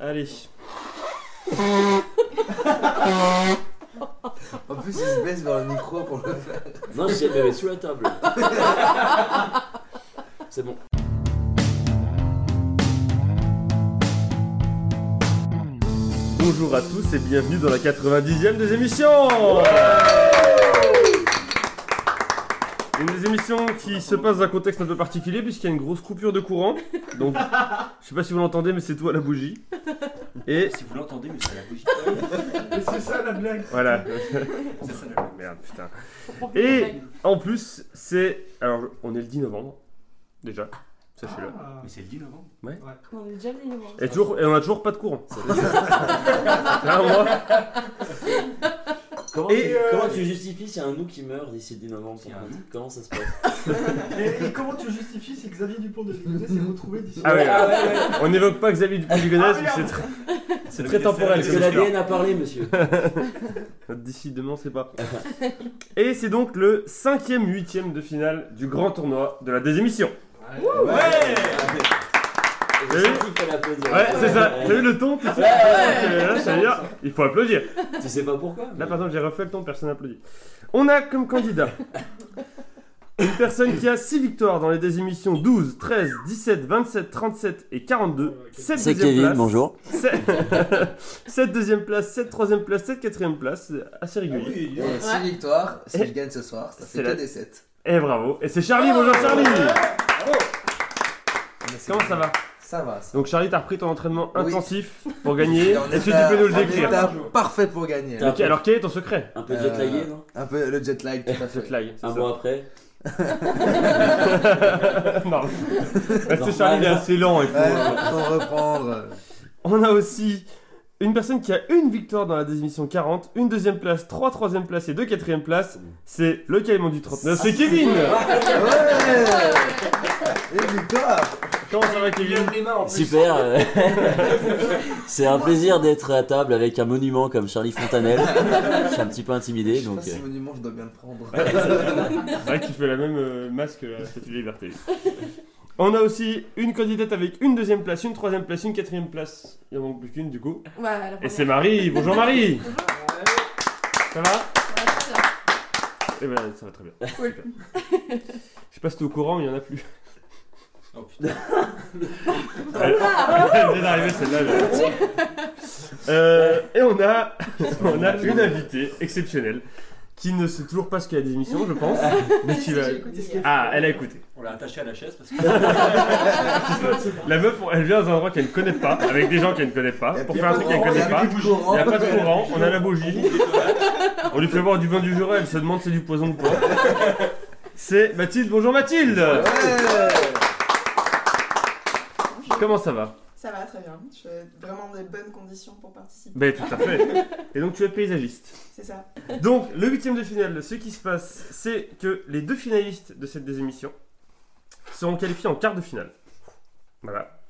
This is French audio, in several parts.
Allez. En plus, il se baisse vers le micro pour le faire. Non, j'ai me sous la table. C'est bon. Bonjour à tous et bienvenue dans la 90e des émissions Une des émissions qui se passe dans un contexte un peu particulier puisqu'il y a une grosse coupure de courant. Donc, je sais pas si vous l'entendez, mais c'est tout à la bougie. Et Si vous l'entendez, mais c'est la bougie. C'est ça la blague. voilà. C'est ça la blague. Merde, putain. Et en plus, c'est. Alors, on est le 10 novembre, déjà. Sachez-le. Ah. Mais c'est le 10 novembre. On est déjà le novembre. Et, toujours, et on a toujours pas de courant. Ça fait un mois. Comment, Et, tu, euh, comment tu justifies s'il y a un nous qui meurt d'ici le 10 novembre Comment ça se passe Et, et comment tu justifies si Xavier Dupont de Ligonnès s'est retrouvé d'ici Ah ouais, Ah ouais, ouais. On n'évoque pas Xavier Dupont du Ah, c'est merde. très, c'est très temporel. Parce que l'ADN a parlé, monsieur. D'ici demain, on sait pas. Et c'est donc le cinquième, huitième de finale du grand tournoi de la désémission. Ouais J'ai Oui. senti qu'il fallait applaudir. Ouais, c'est ça. T'as vu le ton tu sais, euh, là, ça veut dire, il faut applaudir. Tu sais pas pourquoi Là, mais- par exemple, j'ai refait le ton, personne n'applaudit. On a comme candidat une personne qui a 6 victoires dans les désémissions 12, 13, 17, 27, 37 et 42. 7 C'est Kevin, bonjour. 7 deuxième place, 7 troisième place, 7 quatrième place. C'est assez régulier. Et 6 victoires, si Et- je gagne ce soir, ça C'est fait la- que des 7. Et bravo. Et c'est Charlie, bonjour Charlie Comment ça va? Ça va, ça. Donc Charlie, t'as repris ton entraînement Oui. intensif pour gagner. Et on Est-ce que tu peux nous le en décrire état parfait pour gagner. Ok, Alors quel est ton secret Un peu Euh, jet lagué, non Un peu le jet lag, tout à fait. C'est Un ça. mois après. non. C'est Charlie, il est assez lent. Il faut... Ouais, faut reprendre. On a aussi une personne qui a une victoire dans la désémission 40, une deuxième place, trois troisième places et deux quatrième places. C'est le Caïman du 39, c'est Kevin Ouais Et Comment ça va Kevin Super. euh, C'est un plaisir d'être à table avec un monument comme Charlie Fontanelle. Je suis un petit peu intimidé, donc. euh, monument, je dois bien le prendre. C'est vrai qu'il fait la même euh, masque à la Statue de la Liberté. On a aussi une candidate avec une deuxième place, une troisième place, une quatrième place. Il en manque plus qu'une du coup. Voilà, la Et première. c'est Marie. Bonjour Marie. Ça va Voilà, Eh ben ça va très bien. Super. Je sais pas si t'es au courant, mais il y en a plus. Oh putain. Elle elle vient d'arriver celle-là. là. Euh, et on a, on a une invitée exceptionnelle qui ne sait toujours pas ce qu'est la démission, je pense. Mais qui va... J'ai écouté hier. Ah, elle a écouté. On l'a attaché à la chaise parce que. La meuf, elle vient dans un endroit qu'elle ne connaît pas, avec des gens qu'elle ne connaît pas, pour Y a faire un truc qu'elle ne connaît pas. y a. Il n'y a pas de courant, on a la bougie. On lui fait boire du vin du Jura, elle se demande si c'est du poison ou pas. C'est Mathilde. Bonjour Mathilde Ouais Comment ça va Ça va très bien. Je suis vraiment dans des bonnes conditions pour participer. Ben tout à fait. Et donc tu es paysagiste. C'est ça. Donc, le huitième de finale, ce qui se passe, c'est que les deux finalistes de cette désémission seront qualifiés en quart de finale. Voilà.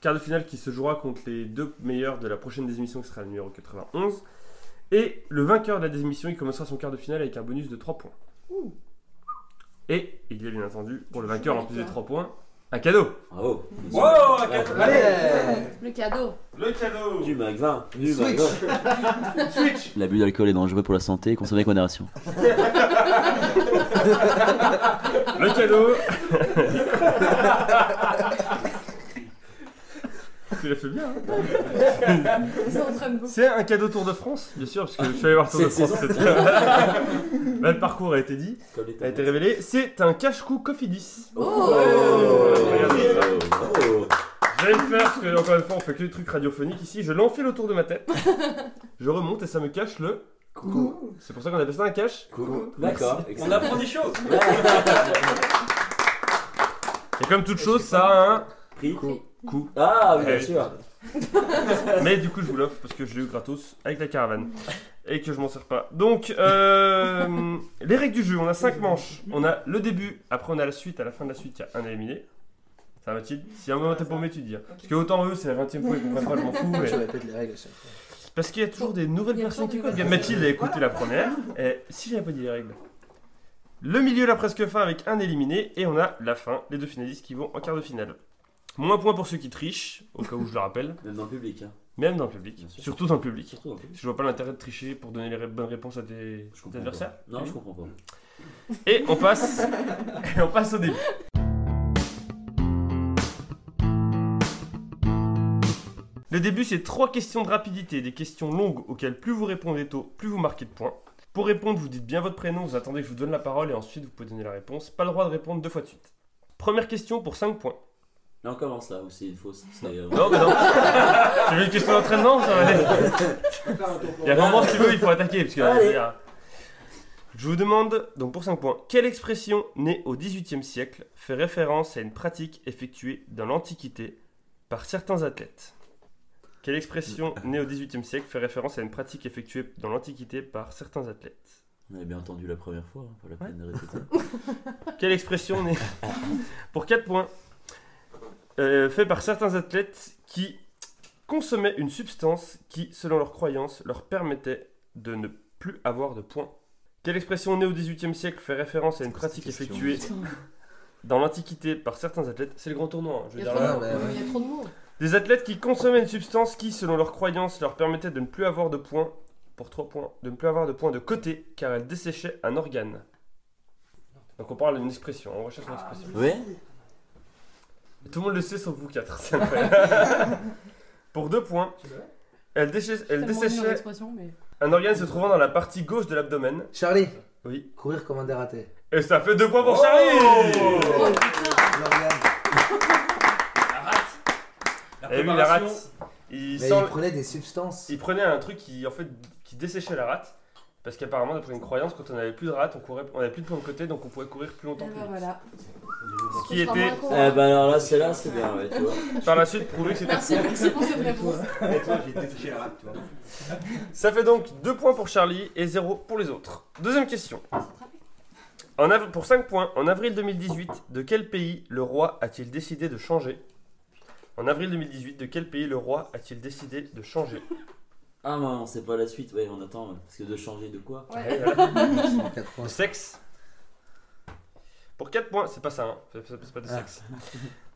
Quart de finale qui se jouera contre les deux meilleurs de la prochaine désémission qui sera le numéro 91. Et le vainqueur de la désémission, il commencera son quart de finale avec un bonus de 3 points. Et il y a bien entendu, pour le vainqueur, en plus des 3 points, un cadeau. Bravo. Wow, un cadeau. Allez Le cadeau. Le cadeau Du 20. Du Switch 20. Switch L'abus d'alcool est dangereux pour la santé, consommez avec modération. Le cadeau Tu l'as fait bien, hein. C'est un cadeau Tour de France, bien sûr, parce que je suis allé voir Tour de France. cette- Là, le parcours a été dit, a été révélé. C'est un cache-cou Coffee 10. Oh Regardez ça. Oh. Je vais le faire parce que, encore une fois, on fait que des trucs radiophoniques ici. Je l'enfile autour de ma tête. Je remonte et ça me cache le. Coucou C'est pour ça qu'on appelle ça un cache. Cool. D'accord. On apprend des choses. Et comme toute chose, ça a un Prix coup. Ah, oui, bien Ouais. sûr. Mais du coup, je vous l'offre parce que je l'ai eu gratos avec la caravane. Et que je m'en sers pas. Donc, euh, les règles du jeu on a 5 manches. On a le début, après on a la suite. À la fin de la suite, il y a un éliminé. Ça va, Mathilde Si à un moment t'es paumé, tu te dis. Parce que autant eux, c'est la 20 e fois, ils comprennent pas, je m'en fous. Je mais- répète les règles à chaque fois. Parce qu'il y a toujours des nouvelles Il y a personnes qui toujours écoutent. Mathilde a écouté la première. Et si j'avais pas dit les règles Le milieu, la presque fin avec un éliminé. Et on a la fin, les deux finalistes qui vont en quart de finale. Moins point pour ceux qui trichent, au cas où je le rappelle, Même dans le public. Hein. même dans le public, surtout dans le public. Surtout dans le public. Je vois pas l'intérêt de tricher pour donner les ré- bonnes réponses à tes adversaires. pas. Non, je comprends pas. Et on passe, et on passe au début. Le début, c'est trois questions de rapidité, des questions longues auxquelles plus vous répondez tôt, plus vous marquez de points. Pour répondre, vous dites bien votre prénom, vous attendez que je vous donne la parole et ensuite vous pouvez donner la réponse. Pas le droit de répondre deux fois de suite. Première question pour 5 points. On commence là, ou c'est une fausse Non, mais non. C'est une question d'entraînement, ça va aller. Il y a vraiment ce tu veux, il faut attaquer. Parce que, Je vous demande, donc pour 5 points, quelle expression née au XVIIIe siècle fait référence à une pratique effectuée dans l'Antiquité par certains athlètes? Quelle expression née au XVIIIe siècle fait référence à une pratique effectuée dans l'Antiquité par certains athlètes? On avait bien entendu la première fois, hein, pas la peine de répéter. Quelle expression née? Pour 4 points euh, fait par certains athlètes qui consommaient une substance qui, selon leurs croyances, leur permettait de ne plus avoir de points Quelle expression née au XVIIIe siècle fait référence à une pratique effectuée dans l'Antiquité par certains athlètes? C'est le grand tournoi, hein, je veux Il y a dire là. ouais, ouais. Il y a trop de monde. Des athlètes qui consommaient une substance qui, selon leurs croyances, leur permettait de ne plus avoir de points, pour 3 points, de ne plus avoir de points de côté, car elle desséchait un organe. Donc on parle d'une expression, on recherche une expression. Ouais Tout le monde le sait sauf vous quatre. c'est. Pour deux points, elle, Tellement desséchait mais. un organe se trouvant dans la partie gauche de l'abdomen. Charlie, Oui. courir comme un dératé. Et ça fait deux points pour Oh Charlie Oh putain L'organe. La rate. La Et oui, la préparation. rate, il, Mais sent- il prenait des substances. il prenait un truc qui, en fait, qui desséchait la rate. Parce qu'apparemment, d'après une croyance, quand on avait plus de rate, on, courait, on avait plus de points de côté, donc on pouvait courir plus Et longtemps. ben plus vite. voilà. Ce qui était, Eh ben alors là, c'est là, c'est bien, ouais, tu vois. par la suite, prouvé que c'était Merci, faux. merci pour cette réponse. Et toi, j'ai desséché la rate, tu vois. Ça fait donc 2 points pour Charlie et 0 pour les autres. Deuxième question. En av- pour 5 points, en avril 2018, de quel pays le roi a-t-il décidé de changer? En avril 2018, de quel pays le roi a-t-il décidé de changer? Ah, mais on sait pas la suite, ouais, on attend. ouais. Parce que de changer de quoi? Ouais. Voilà. En sexe. Pour 4 points, c'est pas ça, hein. c'est pas de Ah. sexe.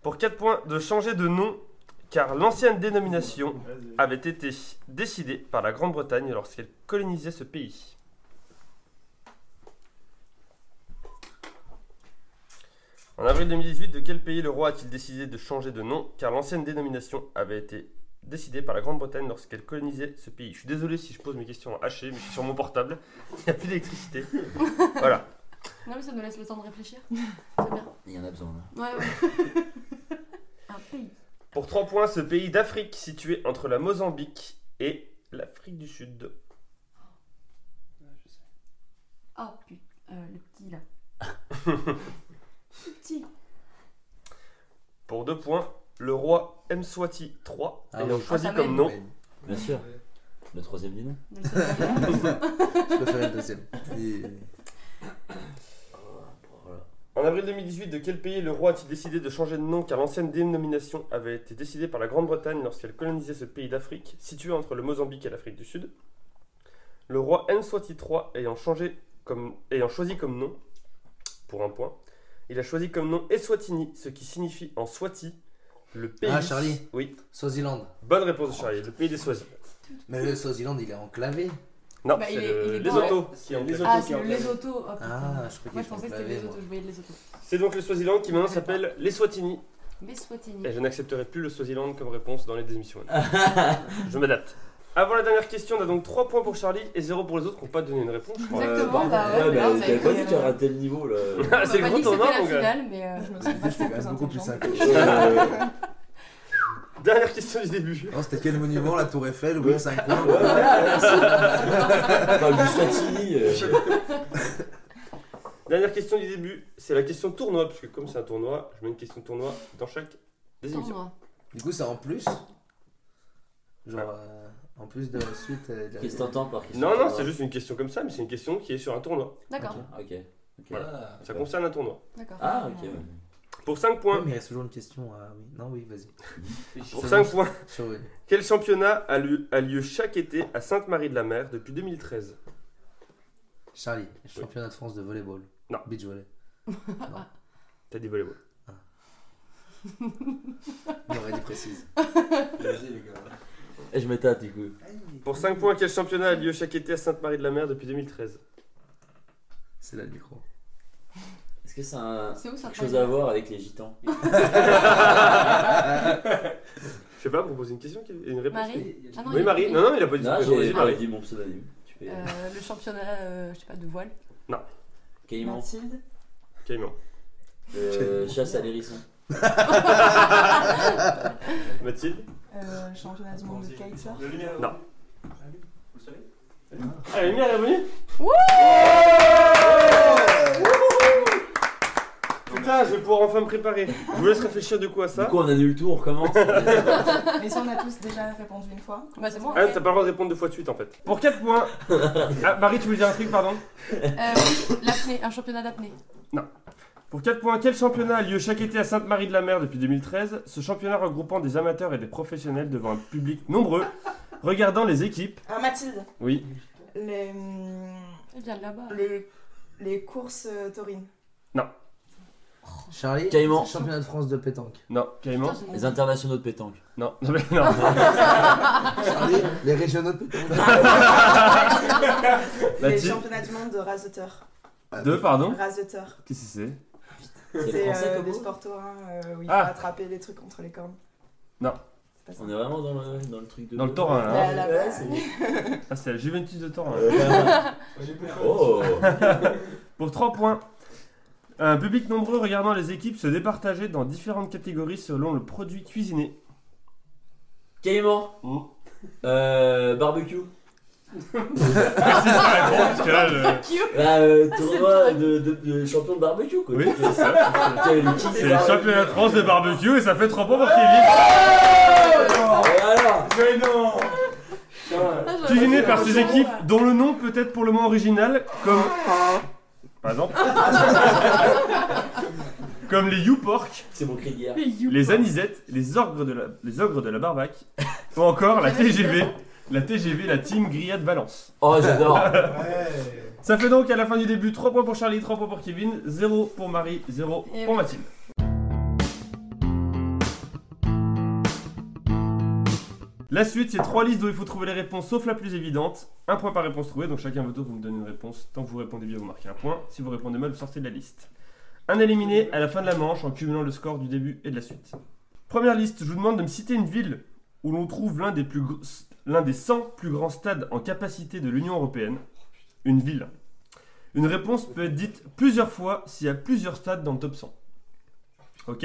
Pour 4 points, de changer de nom, car l'ancienne dénomination avait été décidée par la Grande-Bretagne lorsqu'elle colonisait ce pays. En avril 2018, de quel pays le roi a-t-il décidé de changer de nom Car l'ancienne dénomination avait été décidée par la Grande-Bretagne lorsqu'elle colonisait ce pays? Je suis désolé si je pose mes questions hachées, mais je suis sur mon portable. Il n'y a plus d'électricité. voilà. Non, mais ça nous laisse le temps de réfléchir. C'est bien. Il y en a besoin là. Ouais, ouais. Un pays. Pour 3 points, ce pays d'Afrique situé entre la Mozambique et l'Afrique du Sud. Oh putain, euh, le petit là. le petit. Pour 2 points, le roi Mswati III Ah ayant oui. choisi Ah, ça comme m'aide. nom. Bien sûr. Le troisième dit non. Je faire une deuxième. En avril 2018, de quel pays le roi a-t-il décidé de changer de nom car l'ancienne dénomination avait été décidée par la Grande-Bretagne lorsqu'elle colonisait ce pays d'Afrique situé entre le Mozambique et l'Afrique du Sud? Le roi Mswati III ayant, changé comme, ayant choisi comme nom, pour un point, il a choisi comme nom Eswatini, ce qui signifie en Swati le pays. Ah, Charlie. Oui, Swaziland. bonne réponse de Charlie, le pays des Swazis. Mais le Swaziland, il est enclavé. Non, Bah, c'est est- le- les autos qui Les Ah, autos c'est qui les autos. Oh. Ah, je Moi, qu'il je pensais que c'était les autos. Je voyais les autos. C'est donc le Swaziland qui maintenant s'appelle les Swatini. Les Swatini. Et je n'accepterai plus le Swaziland comme réponse dans les démissions. je m'adapte. Avant la dernière question, on a donc 3 points pour Charlie et 0 pour les autres qui n'ont pas donné une réponse. Exactement, bah là, bah, t'avais avez pas dit qu'il y aurait tel niveau là. Ah, c'est le pas gros tournoi, mon la gars. finale, mais euh, je me C'est même beaucoup plus simple. Dernière question du début. Non, c'était quel monument La Tour Eiffel ou bien 5 points Ouais, du Swatini. euh, Dernière question du début, c'est la question tournoi, puisque comme c'est un tournoi, je mets une question tournoi dans chaque des émissions. Tournoi. Du coup, c'est en plus Genre, euh, en plus de la suite. euh, de la- Qu'est-ce que t'entends par question Non, non, c'est juste une question comme ça, mais c'est une question qui est sur un tournoi. D'accord, Ok, ok. ok. Voilà. Ça concerne un tournoi. d'accord. Ah, ok, ouais. Pour 5 Ouais, points, mais il reste toujours une question. ah. Non, oui, vas-y. pour C'est 5 bon. points, quel championnat a lieu, a lieu chaque été à Sainte-Marie-de-la-Mer depuis 2013 Charlie, championnat de France de volleyball. Non. Beach volley. T'as dit volleyball. On aurait dit précise. Vas-y, les gars. Et je tâte du coup. Pour 5 points, quel championnat a lieu chaque été à Sainte-Marie-de-la-Mer depuis 2013 C'est là le micro. Est-ce que ça a C'est où ça quelque chose à voir avec les gitans Je sais pas, propose une question, une réponse. Marie Ah non, Oui, il- Marie. il- Non, non, il a pas dit Non, j'ai dit mon pseudonyme. Tu peux. Euh, le championnat, euh, je sais pas, de voile. Caïman. Mathilde. Caïman. Euh, chasse à l'hérisson. Mathilde Euh, championnat du monde de kitesurf. La lumière. Non. Vous le savez Ah, la lumière est revenue Putain, je vais pouvoir enfin me préparer. Je vous laisse réfléchir du coup à Du ça. coup, on annule tout, on recommence. Mais ça, on a tous déjà répondu une fois. Bah, c'est bon. Ah, t'as pas le droit de répondre deux fois de suite en fait. Pour 4 points. Ah, Marie, tu voulais dire un truc, pardon Euh, oui, l'apnée, un championnat d'apnée. Pour 4 points, quel championnat a lieu chaque été à Sainte-Marie-de-la-Mer depuis 2013 Ce championnat regroupant des amateurs et des professionnels devant un public nombreux, regardant les équipes. Ah, Mathilde. Oui, Les, hum, vient de là-bas. les, les courses euh, taurines. Charlie, Caïman. championnat de France de pétanque. non, Caïman. Les internationaux de pétanque. Non, non, mais non. Charlie, les régionaux de pétanque. Les championnats du monde de raseteur. Deux, pardon. Raseteur. Qu'est-ce que c'est C'est C'est français euh, comme des taurins euh, où il Ah. faut attraper les trucs contre les cornes. Non. C'est pas ça. On est vraiment dans le, dans le truc de. Dans le Taurin, là. hein. Ouais, c'est- Ah, c'est la Juventus de Torin. Oh Pour 3 points. Un public nombreux regardant les équipes se départager dans différentes catégories selon le produit cuisiné. Caïman. Mm. Euh, barbecue. Merci de la réponse, parce que là, le- Bah, euh, tournoi de, de, de champion de barbecue quoi. Oui, fais ça. C'est le barbecue. championnat de France de barbecue et ça fait 3 points pour Kevin. Et alors Mais non Ah, Cuisiné par un équipes dont le nom peut être pour le moins original, comme. Par exemple. comme les YouPork, C'est mon cri de guerre. les Anisettes, les ogres de la, les ogres de la barbaque, ou encore la TGV, la TGV, la Team Grillade Valence. Oh, j'adore. Ça fait donc à la fin du début 3 points pour Charlie, 3 points pour Kevin, 0 pour Marie, 0 Et pour oui. Mathilde. La suite, c'est trois listes dont il faut trouver les réponses sauf la plus évidente. Un point par réponse trouvée, donc chacun votre tour vous me donnez une réponse. Tant que vous répondez bien, vous marquez un point. Si vous répondez mal, vous sortez de la liste. Un éliminé à la fin de la manche en cumulant le score du début et de la suite. Première liste, je vous demande de me citer une ville où l'on trouve l'un des, plus l'un des 100 plus grands stades en capacité de l'Union Européenne. Une ville. Une réponse peut être dite plusieurs fois s'il y a plusieurs stades dans le top 100. Ok?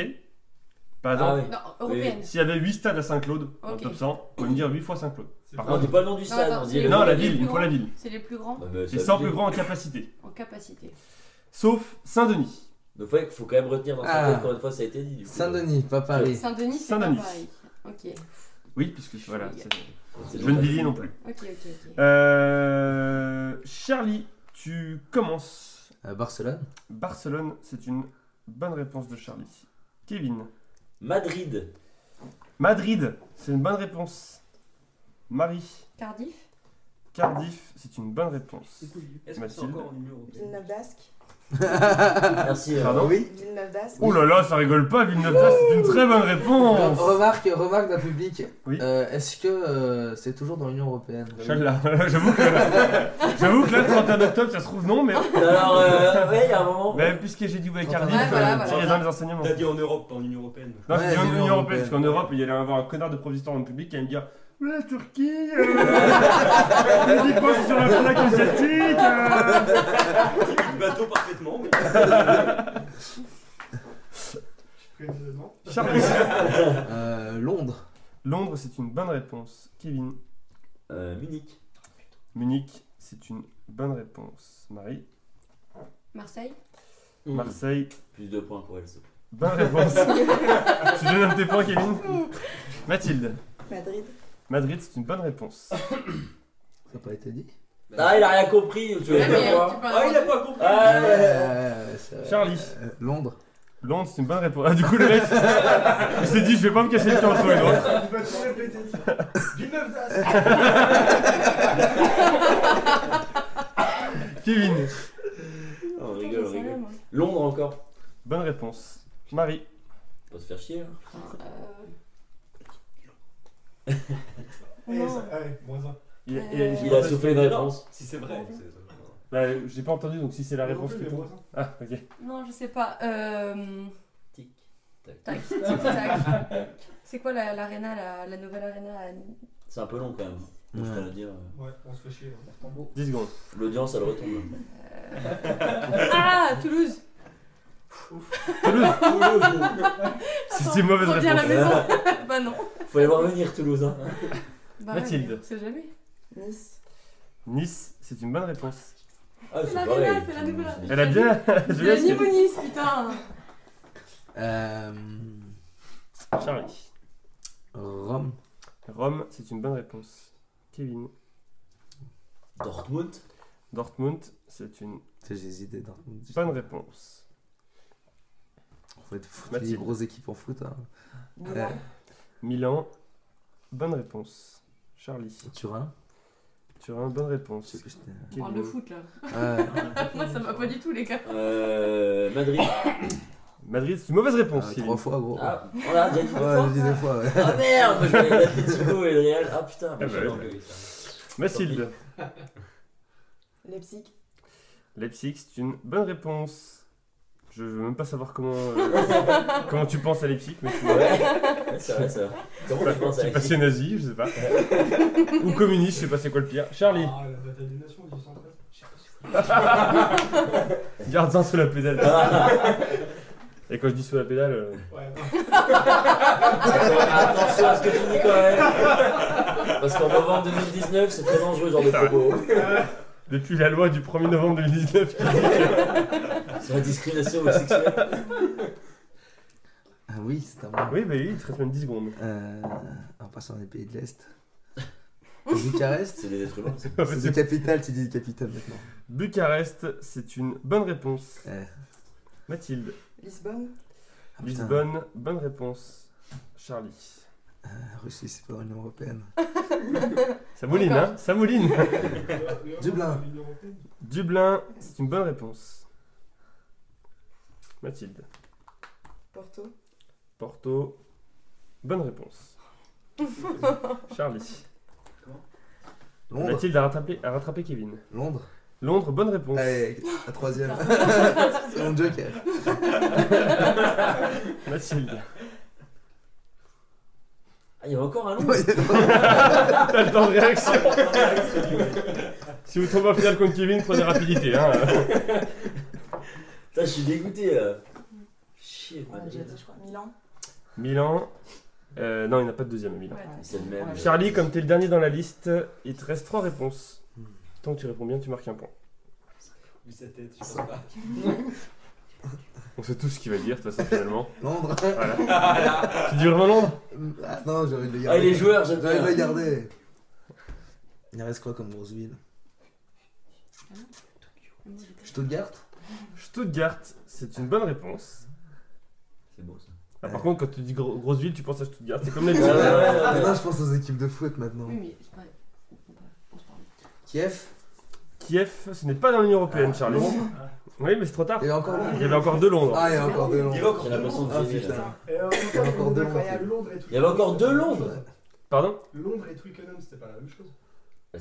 Par exemple, Ah oui. Non, européenne. s'il y avait 8 stades à Saint-Claude dans le Ok. top 100, vous pouvez me dire 8 fois Saint-Claude. Par On dit contre, pas le nom du Non, stade, attends, on c'est dit le non, la ville, plus il faut la ville. C'est les plus grands mais ça 100 veut plus grands en capacité. en capacité. Sauf Saint-Denis. Donc, il faut quand même retenir dans sa Ah. tête, encore une fois, ça a été dit. Du coup. Saint-Denis, pas Paris. Saint-Denis, c'est Saint-Denis. pareil. Ok, Oui, puisque voilà. C'est- C'est ville. non plus. ok, ok, ok. Euh, Charlie, tu commences. Euh, Barcelone. Barcelone, c'est une bonne réponse de Charlie. Kevin. Madrid. Madrid, c'est une bonne réponse. Marie. Cardiff Cardiff, c'est une bonne réponse. Est-ce que c'est Mathilde. encore en Européenne Villeneuve d'Ascq. Merci. euh, Pardon oui. Villeneuve d'Ascq. Oh là là, ça rigole pas, Villeneuve d'Ascq, c'est une très bonne réponse. Remarque, remarque d'un public. Oui. Euh, Est-ce que euh, c'est toujours dans l'Union Européenne? Inch'Allah. J'avoue que, j'avoue que là, le 31 octobre, ça se trouve non, mais, Alors, euh, ouais, il y a un moment. mais puisque j'ai dit ouais, Cardiff, Ouais, voilà, voilà. tirez dans les enseignements. T'as dit en Europe, pas en Union Européenne. Non, Ouais, j'ai dit en Union européenne, européenne. parce qu'en Europe, il y allait avoir un connard de proviseur dans le public qui allait me dire La Turquie, euh... uniquement c'est sur la plaque asiatique. Le bateau parfaitement. mais- Charlie. Euh, Londres. Londres, c'est une bonne réponse. Kevin. Euh, Munich. Munich, c'est une bonne réponse. Marie. Marseille Marseille, Plus de points pour elle. bonne réponse. tu donnes un de tes points, Kevin. Mathilde. Madrid. Madrid, c'est une bonne réponse. Ça n'a pas été dit? Ah, il a rien compris. Tu veux dire quoi Ah, il a pas compris. Charlie. Londres. Londres, c'est une bonne réponse. Ah, du coup, le mec, il s'est dit, je vais pas me casser le cul entre une autre. Kevin. On rigole, on rigole. Londres encore. Bonne réponse. Marie. Pas se faire chier. Hein. Euh... moins 1. Il, a, euh, soufflé une réponse. Si c'est vrai. Bah, j'ai pas entendu, donc si c'est la réponse qui compte. Ah, ok. Non, je sais pas. Euh, tic, tac. Tic, tac. C'est quoi la, l'arena, la, nouvelle arena à- C'est un peu long quand même. Dire. Ouais, on se fait chier. 10 secondes. L'audience, elle retombe. Euh, ah, Toulouse Toulouse C'est une mauvaise réponse. Bah non. Faut les voir venir, Toulouse. hein. Bah Mathilde. mais on sait jamais. Nice. Nice, c'est une bonne réponse. Ah, C'est la pareil. Réna, c'est la Toulouse. nouvelle. Elle a bien. je C'est la Nimonis, putain Euh, Charlie. Rome. Rome, c'est une bonne réponse. Kevin. Dortmund. Dortmund, c'est une hésité dans. bonne réponse. Faut être fou, Mathilde. des grosses équipes en foot. Hein. Milan. Milan, bonne réponse. Charlie. Turin. Turin, bonne Je réponse. sais plus. c'était- On parle de foot là. Ouais. Moi ça va pas du tout les gars. Euh, Madrid. Madrid, c'est une mauvaise réponse. Ah, trois fois, gros. Ah, on l'a déjà dit deux Ouais, fois. j'ai dit deux fois, ouais. Ah merde, je l'Atletico et le Real. Ah putain, bah j'ai ouais. enlevé ça. Mathilde. Leipzig. Leipzig, c'est une bonne réponse. Je veux même pas savoir comment, euh, comment tu penses à Leipzig, mais tu ouais, c'est vrai, c'est vrai. Comment tu penses à passé nazi, je sais pas. Ou communiste, je sais pas c'est quoi le pire. Charlie, Ah, la bataille des nations, 1813. Je sais pas c'est quoi. garde ça sous la pédale. Et quand je dis sous la pédale, euh, Ouais, Attention à ce que tu dis quand même. Parce qu'en novembre 2019, c'est très dangereux ce genre de propos. Depuis la loi du 1er novembre 2019 qui dit que- Sur la discrimination sexuelle. Ah oui, c'est à moi. Oui, bah oui, il te reste même 10 secondes. Euh, en passant dans les pays de l'Est. Bucarest C'est des êtres humains. C'est des capitales, tu dis capitale maintenant. Bucarest, c'est une bonne réponse. Ouais. Mathilde. Lisbonne. Ah. Lisbonne, bonne réponse. Charlie. Euh, Russie, c'est pas l'Union Européenne. Ça mouline, hein Ça mouline. Dublin. Dublin, c'est une bonne réponse. Mathilde. Porto. Porto, bonne réponse. Charlie. Londres. Mathilde a rattrapé, a rattrapé Kevin. Londres. Londres, bonne réponse. Allez, la troisième. c'est mon joker. Mathilde. Ah, il y avait encore un long. T'as le temps de réaction. si vous tombez en finale contre Kevin, prenez rapidité. Hein. Putain, je suis dégoûté là. Chier, Ouais, j'ai Madrid. dit, je crois. Milan. Milan. euh, non, il n'y en a pas de deuxième à Milan. Ouais, C'est le même. Charlie, comme t'es le dernier dans la liste, il te reste trois réponses. Tant que tu réponds bien, tu marques un point. Vu sa tête, je pense pas. On sait tout ce qu'il va dire, de toute façon, finalement. Londres. Voilà. tu dis vraiment Londres Ah non, j'ai envie de le Ah, garder. et les joueurs, J'ai envie de le garder. Il reste quoi comme grosse ville? Stuttgart? Stuttgart, c'est une bonne réponse. C'est beau ça. Ah, par contre, quand tu dis gro- grosse ville, tu penses à Stuttgart. C'est comme Ouais, l'habitude. ouais, ouais, ouais. Maintenant, je pense aux équipes de foot maintenant. Oui, mais c'est pas. On se parle. Kiev? Kiev, ce n'est pas dans l'Union Européenne, Ah, Charlie. Londres Oui, mais c'est trop tard. Il y a encore Il y avait encore deux Londres. Ah, il y a encore deux Londres. Ah. Et Il y a encore deux incroyable. Londres. Et Il y avait encore deux Londres. Pardon Londres et Twickenham, c'était pas la même chose.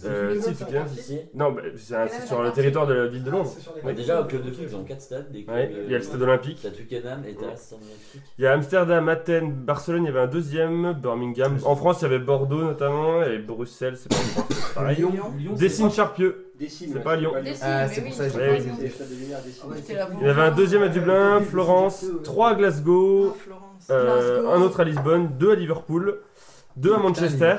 Euh, Twickenham, si, Twickenham, Si. Non, bah, c'est sur le territoire de la ville de Londres. Ah, Ouais, côtés. déjà, au club de foot, ils ont 4 stades. Des clubs, Ouais, il y a le stade olympique. Stade Twickenham et Terrasse Stade Olympique. Il y a Amsterdam, Athènes, Barcelone, il y avait un deuxième, Birmingham. En France, il y avait Bordeaux notamment, et Bruxelles, c'est pas. Lyon. Dessine Charpieu, Dessine, C'est pas Lyon. Ah, c'est pour ça que j'ai il y avait un deuxième à Dublin, Florence, trois à Glasgow, euh, Glasgow. un autre à Lisbonne, deux à Liverpool, deux à Manchester,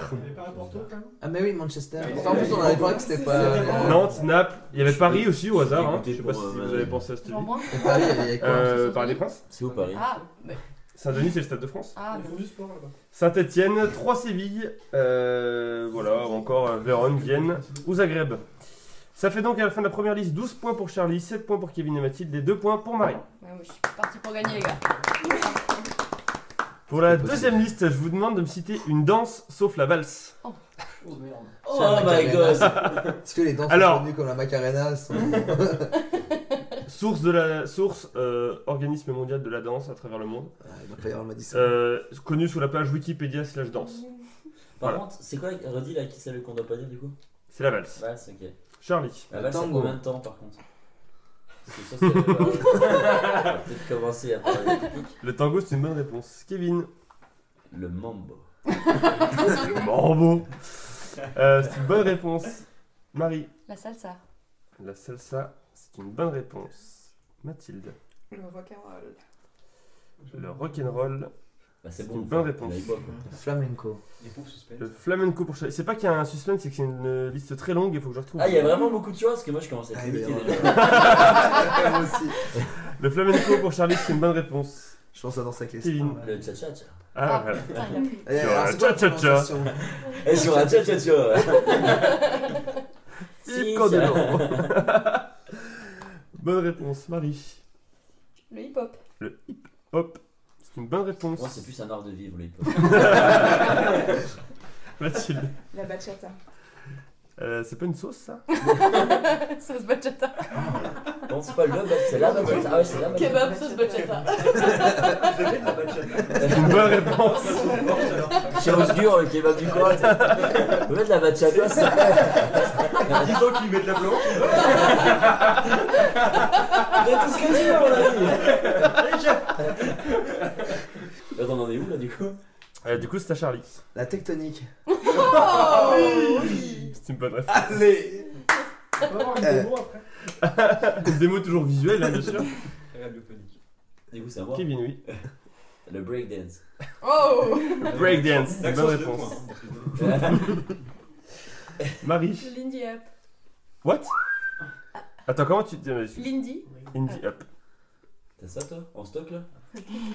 Ah, mais oui, Manchester. En plus, on avait parlé que c'était pas. euh, Nantes, Naples, il y avait Paris aussi au hasard, hein. Je sais pas si euh, vous avez pensé à moi Et Paris, il y a quoi Paris des Princes, C'est où Paris? Ah, mais. Saint-Denis c'est le Stade de France, Ah, Ils font du sport là-bas. Saint-Etienne, 3 Séville, euh, voilà, ou encore Vérone, Vienne ou Zagreb. Ça fait donc à la fin de la première liste 12 points pour Charlie, 7 points pour Kevin et Mathilde et 2 points pour Marie. ouais, moi, je suis parti pour gagner, les gars. Pour la deuxième liste, je vous demande de me citer une danse sauf la valse. Oh la my Macarena. god Est-ce que les danses Alors. connues comme la Macarena sont. source de la source euh, organisme mondial de la danse à travers le monde, Ah, il doit pas y avoir le Madison. euh, connu sous la page Wikipédia slash danse. Par Voilà. contre, c'est quoi, redis là, qui c'est le qu'on doit pas dire du coup? C'est la valse. Valse, ok. Charlie. Tango. combien de temps par contre Parce que ça, c'est. On va peut-être commencer à parler des techniques. Le tango, c'est une bonne réponse. Kevin. Le mambo. Bravo. Euh, c'est une bonne réponse. Marie. La salsa. La salsa, c'est une bonne réponse. Mathilde. Le rock'n'roll. Le rock'n'roll. Bah, c'est bon. une bonne réponse. Quoi. Flamenco. Les pauvres suspects. Le flamenco pour Charlie. C'est pas qu'il y a un suspense, c'est que c'est une euh, liste très longue, il faut que je retrouve. Ah, il y a vraiment beaucoup de choses parce que moi je commence à être Ah, limité déjà. Moi aussi. Le flamenco pour Charlie, c'est une bonne réponse. Je pense à dans sa question. Kevin. Le tcha-tcha-tcha. Ah, voilà. putain, il a pris. Sur alors, un c'est quoi la cha-cha-cha. prononciation Et sur. Yves. Bonne réponse, Marie. Le hip-hop. Hop, c'est une bonne réponse. Moi, c'est plus un art de vivre, le hip Mathilde. La bachata. Euh, c'est pas une sauce ça? Sauce bachata. Non, c'est pas le lobe, c'est la bachata. Ah ouais, c'est la bachata. Kebab, sauce bachata. C'est une bonne réponse. Chez Osgur, le kebab du coin. On peut mettre la bachata, plaît. Disons qu'ils mettent la blanche. Tout ce que tu veux, mon ami. Allez, chef. Attends, on en est où là du coup? Euh, du coup, c'est à Charlie. La tectonique. Oh oui. C'est une bonne réponse. Allez On va avoir une démo après. Une démo toujours visuelle, hein, bien sûr. Radiophonique. Du coup, c'est à moi. Kevin, oui. Le breakdance. Oh Breakdance, c'est une bonne réponse. points. Marie. Lindy Up. What? Attends, comment tu dis Lindy. Indie up. T'as ça toi En stock là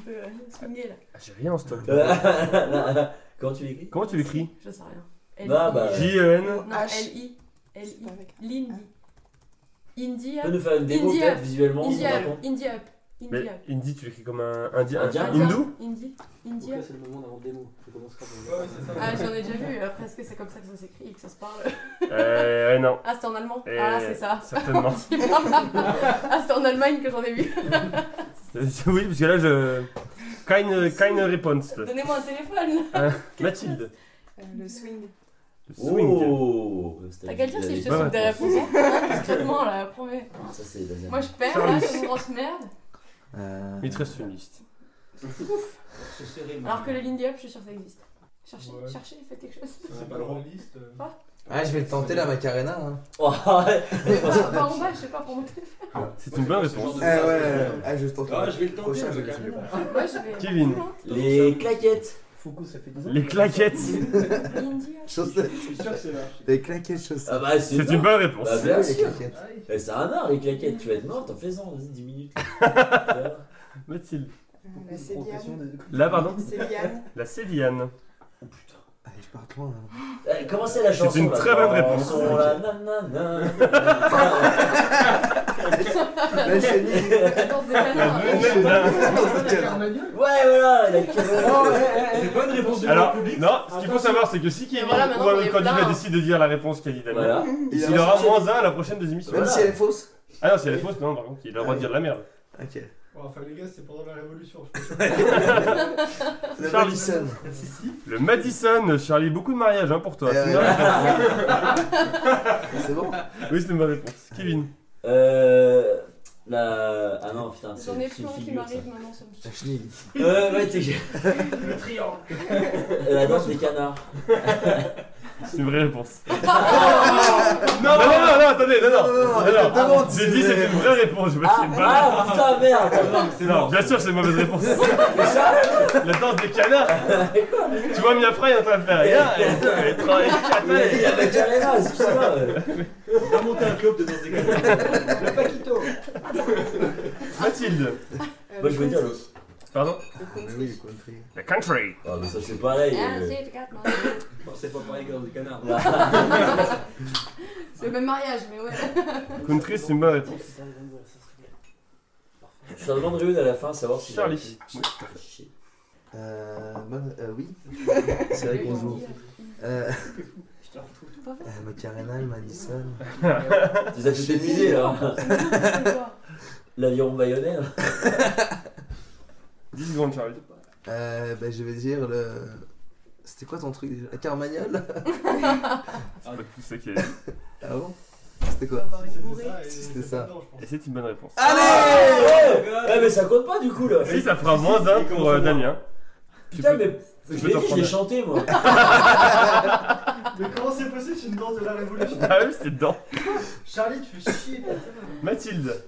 euh, swinguer là. Ah, J'ai rien en stock. Comment tu l'écris Comment tu l'écris Je sais rien. Bah, bah. L-I, J-E-N. Non, H. L-I. L-I. Lindy. Indie Tu peux Up. nous faire une démo Indie peut-être Up. visuellement Up. Indie Up. Indie Mais Up. Indie, tu l'écris comme un indien. Indien. Hindou Indie. Up. c'est le moment. Je Ouais, ouais, c'est ça. Ah, j'en ai déjà vu. Après, est-ce que c'est comme ça que ça s'écrit et que ça se parle? Euh, ouais, non. Ah, c'était en allemand? Euh, Ah, c'est ça. Certainement. ah, c'est en Allemagne que j'en ai vu. Euh, oui, parce que là, je. Keine, keine réponse. Donnez-moi un téléphone. Mathilde. Euh, le swing. Le swing. Oh T'as qu'à le dire si je te Bonne souffle des réponses. hein. Discrètement, là, promets. Ça c'est la Moi, je perds, là, c'est une grosse merde. Euh, Il te reste une liste. C'est serré, mais- Alors que le Lindy Up, je suis sûr que ça existe. Cherchez, Ouais. cherchez, faites quelque chose. C'est pas le rond liste. euh. Ah, je vais le tenter la Macarena. Hein. Oh, ouais. Enfin, en bas, je sais pas, pour montrer. C'est une bonne réponse. Ah ouais, ouais, ah, je vais le tenter. Ah, je vais le tenter. Prochain, je vais le faire. Moi, je vais. Kevin. Les claquettes. Foucault, ça fait 10 ans. Les claquettes. Chaussettes. Je suis sûr que c'est là. Les claquettes chaussettes. Ah bah c'est C'est une bonne réponse. Bah bien sûr. Eh, C'est un art les claquettes, tu vas être mort, t'en fais-en, vas-y 10 minutes. Mathilde. La sévillane. Là, pardon. Sévillane. La Sévillane. Allez, je pars loin là. Eh, Comment c'est la chanson une là très bonne réponse. Chanson, là, nanana. La chenille. Canards. Ouais voilà, la C'est pas une réponse du Alors, public. non, ce qu'il faut savoir, c'est que si Kevin voilà, ou un on est candidat plein. décide de dire la réponse qu'a dit Daniel, Voilà. Il il aura moins 1 à la prochaine des émissions. Même si elle est fausse. Ah non, si elle est fausse, non, par contre, il a le droit de dire de la merde. Ok. Bon, enfin, les gars, c'est pendant la révolution. Je sûr. Le Charlie. Madison. Le Madison, Charlie, beaucoup de mariage hein, pour toi. Euh, C'est une bonne réponse. C'est bon Oui, c'est une bonne réponse. Kevin. Euh. La. Ah non, putain, c'est J'en ai plus qui m'arrive maintenant. ça me- La chenille. Euh, ouais, tu sais. Le triangle. La danse des canards. C'est une vraie réponse. Non Non, non, non, non, attendez, non, non. Non, non, non, Non, non. J'ai dit c'est c'est une vraie réponse, je me Ah, suis ah putain, merde Non, bien sûr, c'est une mauvaise réponse. La danse des canards. Tu vois Mia Fry en train de faire rien. Elle trop Il a dit la Macarena, excuse-moi. On va monter un club de danse des canards. Le Paquito. Mathilde. Moi je veux dire. country. Pardon Le Mais country. oui, le country. La country. Oh, mais ça c'est pareil. Ah, euh. c'est. Bon, pas pareil que dans des canards. C'est le même mariage, mais ouais. Country, c'est une bonne réponse. Je te demanderai une à la fin, savoir si. Charlie. Chier. Euh, bonne- euh, oui. C'est vrai qu'on joue. Euh, euh, Macarena, le Madison. Tu les as tous épuisés là. L'aviron bayonnais. 10 secondes, Charlie. Euh, bah, je vais dire le. C'était quoi ton truc déjà? La carmagnole? C'est pas tout ça qui a dit? Ah bon? C'était quoi? Une bourrée. C'était ça. Et c'est une bonne réponse. Allez Eh mais ça compte pas du coup là. Si, ça fera moins 1 pour euh, Damien. Putain mais je l'ai dit, je l'ai chanté moi. Mais comment c'est possible C'est une danse de la révolution? Ah oui, c'était dedans. Charlie, tu fais chier. Mathilde.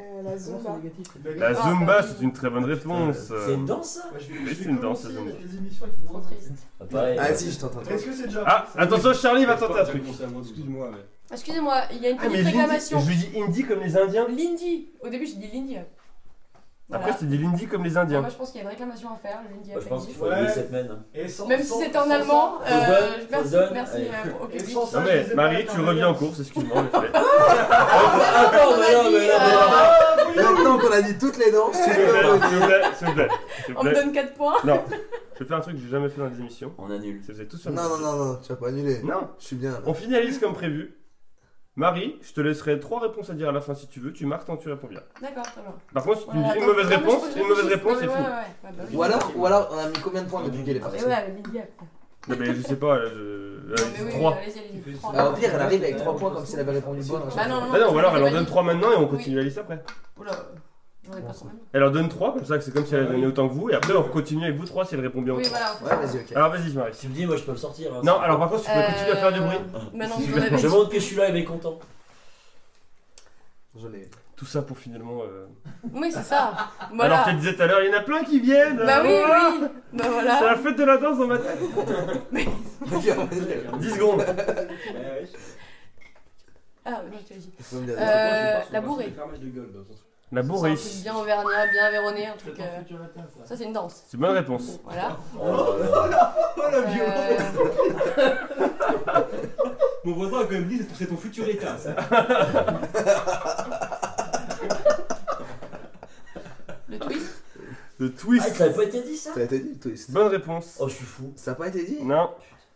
Euh, la Zumba. La Zumba, c'est une très bonne réponse. C'est une danse ça Oui, c'est une danse, la Zumba. les émissions avec Trop triste. Ah, pareil. Ah si, je t'entends. Est-ce que c'est déjà Ah, attention, Charlie va tenter un truc. Excuse-moi, mais. Excusez-moi, il y a une Ah, petite réclamation. je lui dis Indie comme les Indiens. Lindy. Au début, j'ai dit Après, Voilà. c'est dit Lindy comme les Ah, Indiens. Moi, je pense qu'il y a une réclamation à faire. Le a Moi, je pense qu'il faut Ouais. cette semaine. Et sans- Même si c'était en sans allemand, euh, merci, donne. merci euh, au public. Non mais Marie, tu reviens en course, excuse-moi en effet. Attends, mais non, mais non, mais non. Maintenant qu'on a dit toutes les danses, tu S'il vous plaît, On me donne 4 points. Non, je vais faire un truc que j'ai jamais fait dans les émissions. On annule. C'est vous avez tous fait. Non, non, non, non, tu vas pas annuler. Non, Je suis bien là. on finalise comme prévu. Marie, je te laisserai trois réponses à dire à la fin si tu veux. Tu marques tant que tu réponds bien. D'accord, très bien. Par contre, si tu me dis une mauvaise réponse, une mauvaise réponse, c'est ouais, fou. ouais, ouais, bah. Ou alors, ou alors, on a mis combien de points depuis qu'elle est partie ouais, après. Non mais je sais pas, mais oui, 3. allez-y, allez-y. Trois. Ah, Au pire, elle arrive avec 3 points comme si elle avait répondu bonne. Bah non, fois. non, Bah non, ou alors elle en donne dit. 3 maintenant et on continue la liste après. Oula, j'en ai pas quand même. Elle en donne 3, comme ça que c'est comme si elle avait donné autant que vous, et après on continue avec vous 3 si elle répond bien. Oui, voilà. Ouais, vas-y, ok. Alors vas-y, Marie. Tu me dis, moi je peux le sortir. hein. Non, alors par contre, tu peux continuer à faire du bruit. Euh, Maintenant, je vous avais Je montre que je suis là et bien content. J'en ai. Tout ça pour finalement. euh, Oui, c'est ça. Alors qu'elle disait tout à l'heure, il y en a plein qui viennent Bah oui, Oh, oui. Bah C'est voilà. la fête de la danse dans ma tête Ok, on va dire. 10 secondes Ah, oui, je te dis. Dire- Euh, la bourrée. Fermage de gueule, dans ce- La C'est bourrée. un truc bien auvergnat, bien véroné, un truc. euh, ça. Oh c'est une danse. C'est bonne réponse. Voilà. Oh là là. Euh, Mon voisin a quand même dit c'est ton futur état. ça. Le twist. Le Ah, twist. ça avait pas été dit ça? Ça a été dit, le twist. Bonne réponse. Oh, je suis fou. Ça a pas été dit? Non.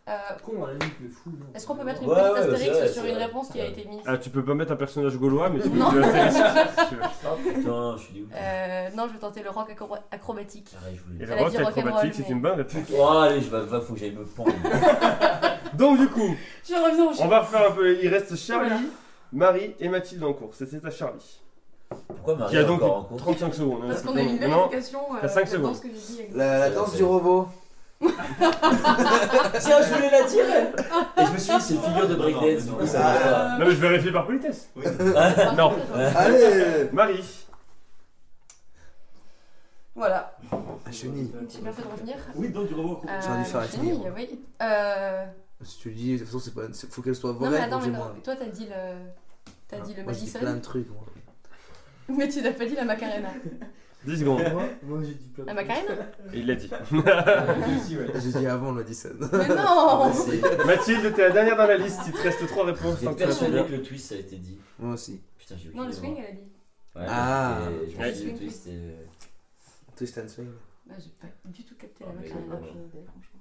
Euh, Con, à la limite, mais fou, non. Est-ce qu'on peut mettre une Ouais, petite ouais, astérix vrai, sur c'est une vrai. réponse qui a été mise Ah, tu peux pas mettre un personnage gaulois, mais tu peux Non. tu astérisques, si tu veux. Putain, je suis dégoûté. euh, Non, je vais tenter le rock acro- acrobatique. Arrête, je voulais Et le Elle a rock dit rock'n'roll, acrobatique, c'est mais- une bonne réponse. Oh, allez, je vais, va, faut que j'aille me pendre. Donc, du coup, Je reviens au on va refaire un peu. Il reste Charlie, Marie et Mathilde en cours. C'est à Charlie. Pourquoi Marie Qui a est donc encore en cours? 35 secondes. Parce qu'on a eu une Non, vérification. t'as cinq de secondes. dans ce que j'ai dit La, la danse du robot. Tiens, je voulais la dire Et je me suis dit, c'est une figure de breakdance, du coup ça marche pas. Non, mais je vais vérifier par politesse. Ah, Non. Allez Marie. Voilà. La chenille. J'ai bien fait de revenir. Oui, dans du robot. Euh, J'aurais dû faire la la chenille, chenille. oui. Euh, Si tu le dis, de toute façon, c'est pas, c'est- faut qu'elle soit Non, vraie mais pour attends, mais non. moins. Toi, t'as dit le. T'as dit le Moi, je dis Madison. plein de trucs, moi. Mais tu n'as pas dit la Macarena. 10 secondes. Moi, moi j'ai dit plein de trucs. Macarena Et il l'a dit. J'ai dit avant le Madison. Mais non. Mathilde, t'es la dernière dans la liste. Il te reste 3 réponses. J'étais tant que tu réponds persuadé bien. que le twist ça a été dit. Moi aussi. Putain, j'ai Non, le oublié, swing, elle a dit. Ouais, Ah. et Je me suis dit, le twist et. Twist and swing. Bah, j'ai pas du tout capté la Ah, mais Macarena. non. aucune idée, franchement.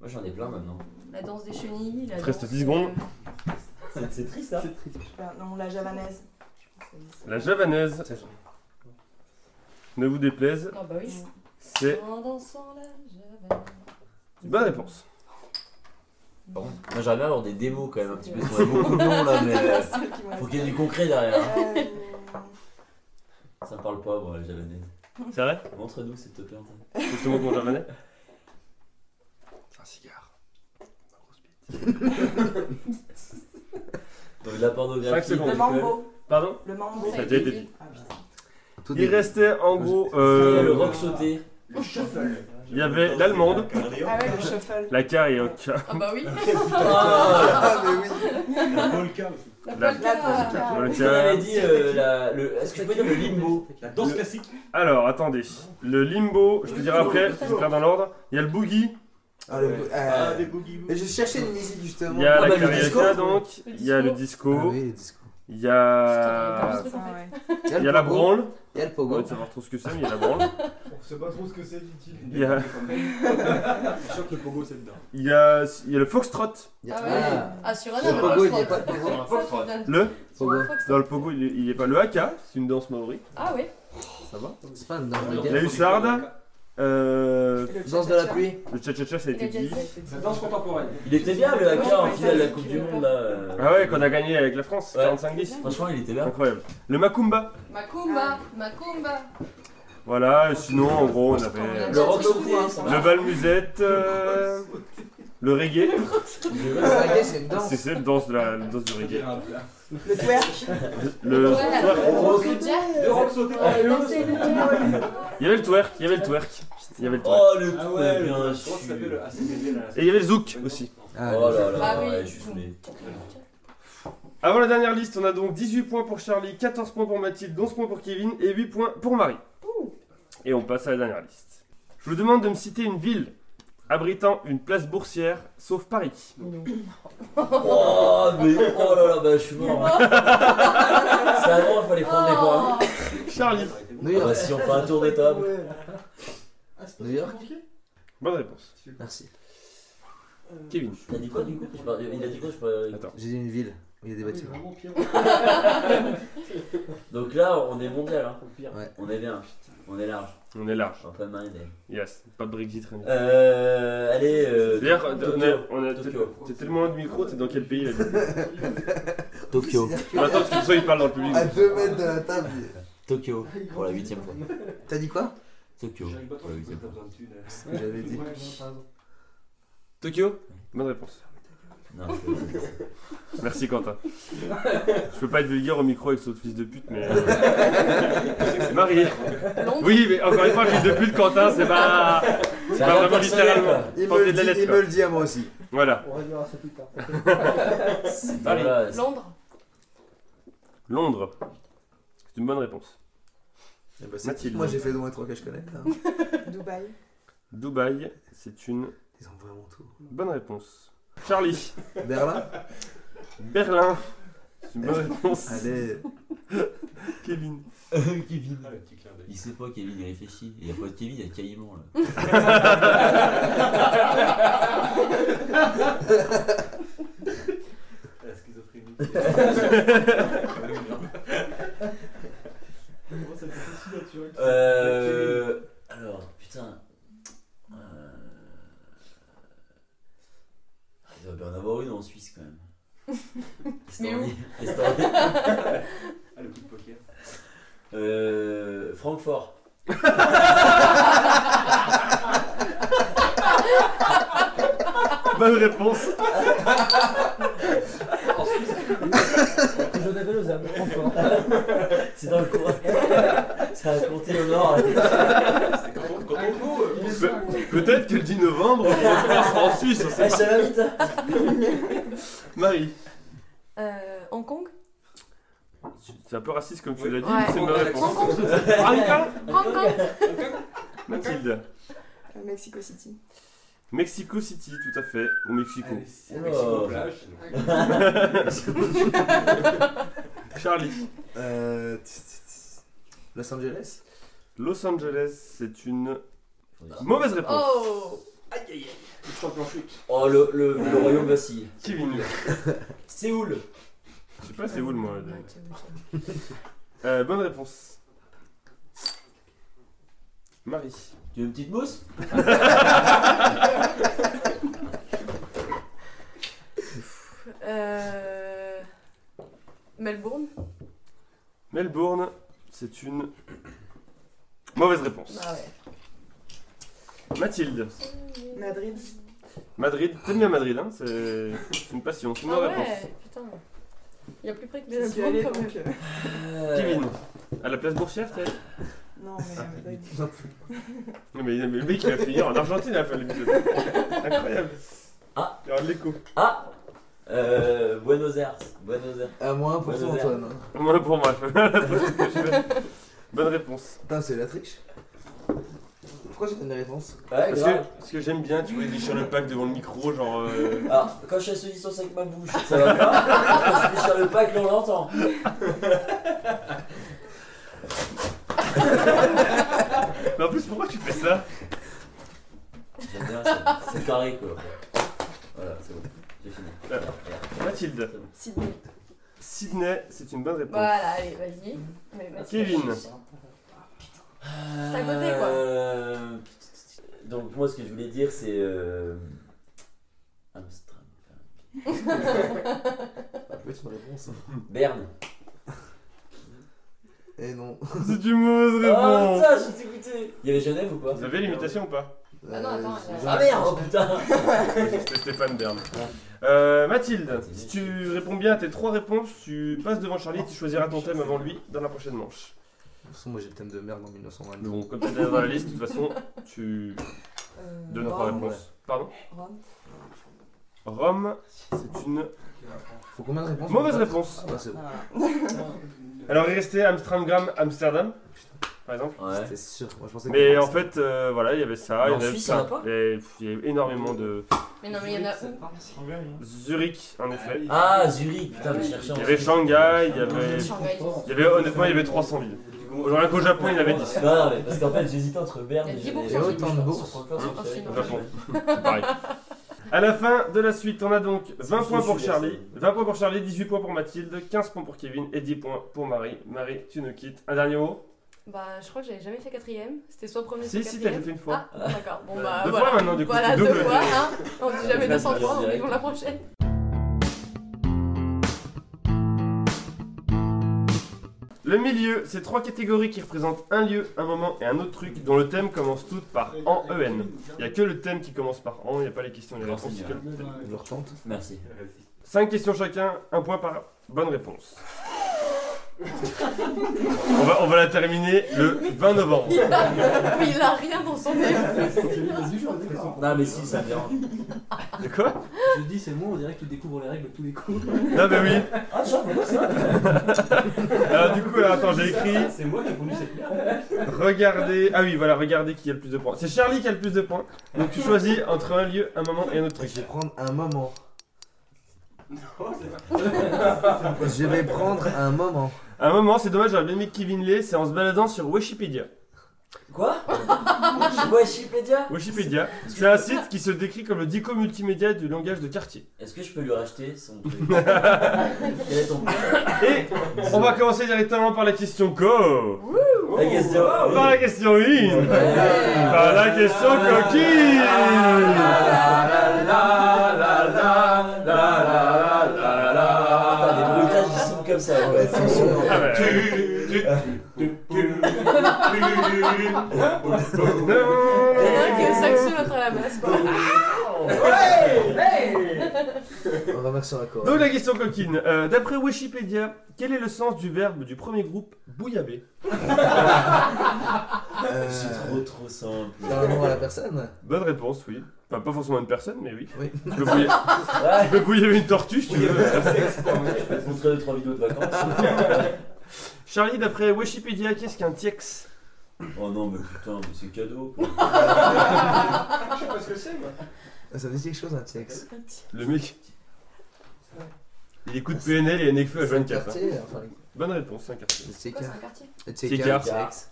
Moi j'en ai plein maintenant. La danse des chenilles. La Il te reste danse, 10 secondes. euh, C'est triste hein sais pas, Non, la javanaise. La javanaise, Ça, j'en- ne vous déplaise, Ah, bah oui. c'est En dansant la javanaise. une bonne réponse. Contre, Moi j'aimerais bien avoir des démos quand même un petit peu. a beaucoup de noms là, mais. euh, m'a Faut qu'il y ait du concret derrière. Ça me parle pas, moi, la javanaise. C'est vrai? Montre-nous s'il te plaît. Je te montre mon javanais Un cigare. Donc la pornographie. Cinq secondes. Le mambo. Pardon? Le mambo. Ça a déjà été dit. Ah, putain. Tout Il début. restait en gros. Il y a le Euh, rock sauté. Le shuffle. Il y avait l'allemande. Ah ouais, le shuffle. la carioca. Ah, bah oui. Ah Ah, mais oui. La polka aussi. La La- polka. La dit euh, la, le. Est-ce que tu peux dire le limbo? La danse Le- classique. Alors, attendez. Le limbo, je te dirai après, je vais faire dans l'ordre. Il y a le boogie, Ah, le- Ah, euh, des boogie Et je cherchais une musique justement. il y a Ah la bah, le carioca disco. donc, Le il y a le Ah disco, oui, les discos. Il y a. Ouais. Il y a la pogo. branle. Il y a le On pogo. va savoir trop ce que c'est, mais il y a la branle. On sait pas trop ce que c'est dit-il. Il y a, Je suis sûr que le pogo c'est dedans. il y a, il y a le foxtrot. Il y a- Ah ouais. Ah, sur un Le pogo, il foxtrot. est pas un foxtrot. Le Pogo. Dans le pogo, il est, il est pas. Le haka, c'est une danse maori. Ah oui. Ça va? C'est pas une danse de La hussarde. Euh, Danse de la pluie. le cha-cha-cha, ça a été dit. C'est danse contemporaine. Il était bien le hacker en finale de la Coupe du Monde là. euh. Ah ouais, qu'on a gagné avec la France, Ouais. 45-10. Franchement, il était bien. Incroyable. Le Macumba. Macumba, Macumba. Voilà, et sinon, en gros, on avait Le rock sauté, ça le marche. bal musette, euh, le reggae. Le reggae, c'est une danse. C'est c'est le danse de la le danse du reggae. Le twerk. Le twerk. le rock sauté. Jack. Il y avait le twerk, il y avait le twerk. Il y avait le twerk. Oh le Ah ouais, bien sûr. Et il y avait le zouk aussi. Ah, Oh là là, Ah oui. Avant la dernière liste, on a donc 18 points pour Charlie, 14 points pour Mathilde, 11 points pour Kevin et 8 points pour Marie. Et on passe à la dernière liste. Je vous demande de me citer une ville abritant une place boursière, sauf Paris. Oh, mais oh là là, bah je suis mort. C'est avant, il fallait prendre les points. Charlie. New Ah bah, York. si on fait un tour de table. New York. Bonne réponse. Merci. Kevin. T'as dit quoi du coup? Je Il a dit quoi je peux- Attends. J'ai dit une ville où il y a des bâtiments. Donc là, on est mondial. Hein. Ouais. On est bien. On est large. On est large. En plein marine d'ailleurs. Yes. Pas de Brexit, rien. Euh. Allez. Euh, D'ailleurs, t'es tellement loin du micro, t'es dans quel pays là Tokyo. Attends, parce que ça, il parle dans le public. À 2 mètres de la table. Tokyo. Pour la huitième fois. T'as dit quoi? Tokyo. Pour la huitième fois. Ce que j'avais dit. Tokyo? Bonne réponse. Non, Merci Quentin. Je peux pas être vulgaire au micro avec ce fils de pute, mais. Marie. Londres. Oui, mais encore une fois, fils de pute, Quentin, c'est pas. C'est pas vraiment littéralement. Il me le dit, lettre, il me le dit à moi aussi. Voilà. On réglera ça plus tard. C'est- Londres. Londres. C'est une bonne réponse. Eh ben, c'est- Mathilde. Moi j'ai fait au moins 3 que je connais. Dubaï. Dubaï, c'est une Ils ont vraiment tout. bonne réponse. Charlie. Berlin Berlin. C'est une bonne réponse. Allez. Kevin. Kevin. Ah, le petit clin d'œil. Il sait pas, Kevin, il réfléchit. Il n'y a pas de Kevin, il y a Caïman là. La schizophrénie. Comment ça fait si naturel Euh. Alors, putain. Euh... Il doit en avoir une en Suisse quand même. Mais où Estonie. Estonie. Ah, le coup de poker. Euh. Francfort. Bonne réponse. Je n'avais le âme, encore. C'est dans le coin. C'est à compter au nord. Euh, Pe- Peut-être que le 10 novembre, on sera en Suisse, on sait pas. ça va vite. Marie. Euh, Hong Kong? C'est un peu raciste comme tu l'as dit, Ouais. mais c'est une bonne réponse. Hong Kong. Hong Kong. Mathilde. Euh, Mexico City. Mexico City, tout à fait. Ou Mexico. Allez, c'est Oh. Mexico plage, chez nous. Charlie. Euh. Los Angeles Los Angeles, c'est une mauvaise réponse. Oh. Il faut plancher. Oh, le, le, le royaume vacille. Kevin. Séoul. Je sais pas c'est où le moi. Euh, bonne réponse. Marie. Tu veux une petite mousse Euh, Melbourne. Melbourne, c'est une mauvaise réponse. Ah ouais. Mathilde. Madrid. Madrid, t'aimes bien Madrid, hein C'est c'est une passion, c'est une Ah bonne réponse. putain. Il y a plus près que des donc. même. euh, Kevin. À la place boursière, t'es Non, mais. Non, mais, mais le mec il va finir en Argentine à la de l'épisode. Incroyable. Ah. Il y aura de l'écho. Ah euh, Buenos Aires. Buenos Aires. À moins pour toi, ouais. Antoine. hein. Pour moi. Bonne réponse. Putain, c'est la triche. Pourquoi j'ai donné des réponses Ouais, Parce que, grave. parce que j'aime bien, tu vois, déchirer le pack devant le micro, genre. euh, Alors, quand je fais ce distance avec ma bouche, ça va pas. Quand je suis sur le pack, on l'entend. Mais en plus, pourquoi tu fais ça J'aime bien, c'est- c'est carré quoi. Voilà, c'est bon. J'ai fini. Euh, Mathilde. Sydney. Sydney, c'est une bonne réponse. Voilà, allez, vas-y. Mais vas-y. Kevin. à côté, quoi. Euh, Donc moi ce que je voulais dire c'est euh... Amsterdam. Ça peut être une réponse. Berne. Eh non. C'est une mauvaise Oh réponse. putain, j'ai écouté. Il y avait Genève ou pas Vous avez l'imitation ou pas Ah non, attends, Euh, euh, Ah merde, oh putain. C'était Stéphane Bern. Euh, Mathilde, si tu réponds bien à tes trois réponses, tu passes devant Charlie et tu choisiras ton thème avant lui dans la prochaine manche. De toute façon, moi j'ai le thème de merde en 1920. Mais bon, comme tu es dans la liste, de toute façon, tu Euh, donnes trois Rome. réponses. Pardon Rome. Rome, c'est une Faut combien de réponses mauvaise réponse. Ah bah c'est bon. Alors il restait Amsterdam, Amsterdam, par exemple. Ouais. C'était sûr. Moi je pensais que- Mais en fait, euh, voilà, il y avait ça. Il y en avait Suisse, ça. il y en a pas Et il y avait énormément de. Mais non, mais il y en a où Zurich, en effet. Ah Zurich, putain, mais chercher Il y avait Shanghai, il y avait. Shanghai. Il y avait honnêtement, il y avait 300 villes. Rien qu'au Japon, il y en avait 10. Non, non, mais parce qu'en fait j'hésitais entre Berne et Il y a. 10% Et autant de bourses. En Chine. Au Japon. C'est pareil. À la fin de la suite, on a donc 20 points pour Charlie, 20 points pour Charlie, 18 points pour Mathilde, 15 points pour Kevin et 10 points pour Marie. Marie, tu nous quittes. Un dernier mot? Bah, je crois que j'avais jamais fait quatrième. C'était soit premier, Si, soit si, t'as quatrième. fait une fois. Ah, d'accord. Bon, bah, Deux voilà. fois maintenant, du coup, Voilà, deux fois, hein. On dit jamais Là, 203, on direct. vivons la prochaine. Le milieu, c'est trois catégories qui représentent un lieu, un moment et un autre truc dont le thème commence toutes par en EN. Il n'y a que le thème qui commence par en, il n'y a pas les questions et les réponses. Je retente. Merci. 5 questions chacun, un point par bonne réponse. On, va, on va la terminer le 20 novembre. Mais il a rien dans son nez. Non, mais si, ça me dérange. De quoi? Je dis, c'est moi, on dirait que tu découvres les règles tous les coups. Non, mais oui. Ah, tiens, mais vrai. Alors, du coup, alors, attends, j'ai écrit. C'est moi qui ai connu cette merde. Regardez. Ah oui, voilà, regardez qui a le plus de points. C'est Charlie qui a le plus de points. Donc, tu choisis entre un lieu, un moment et un autre truc. je vais prendre un moment. Oh, c'est Je vais prendre un moment. Un moment, c'est dommage, j'aurais bien aimé Kevin l'ait, c'est en se baladant sur Wikipédia. Quoi Wikipédia Wikipédia, c'est un site qui se décrit comme le dico multimédia du langage de quartier. Est-ce que je peux lui racheter son truc Quel est ton prix Et on va commencer directement par la question co. La question. Par la question 1. Par la question coquille. Est au saxo, l'autre à la basse. On la corde. Donc la question coquine. Euh, D'après Wikipédia, quel est le sens du verbe du premier groupe bouillabaisse Euh, C'est trop trop simple. Un nom à la personne Bonne réponse, oui. Enfin, pas forcément une personne, mais oui. Oui. Tu peux bouiller, Ouais. tu peux bouiller une tortue si tu veux. Je peux te montrer 2-3 vidéos de vacances. Charlie, d'après Wikipédia, qu'est-ce qu'un tiex Oh non, mais putain, mais c'est cadeau. quoi. Je sais pas ce que c'est, moi. Ça veut dire quelque chose un TX Le mec. Il écoute PNL et Nekfeu à C'est un 24. hein. quartier, enfin, Bonne réponse, c'est un quartier. C'est quoi, c'est un quartier.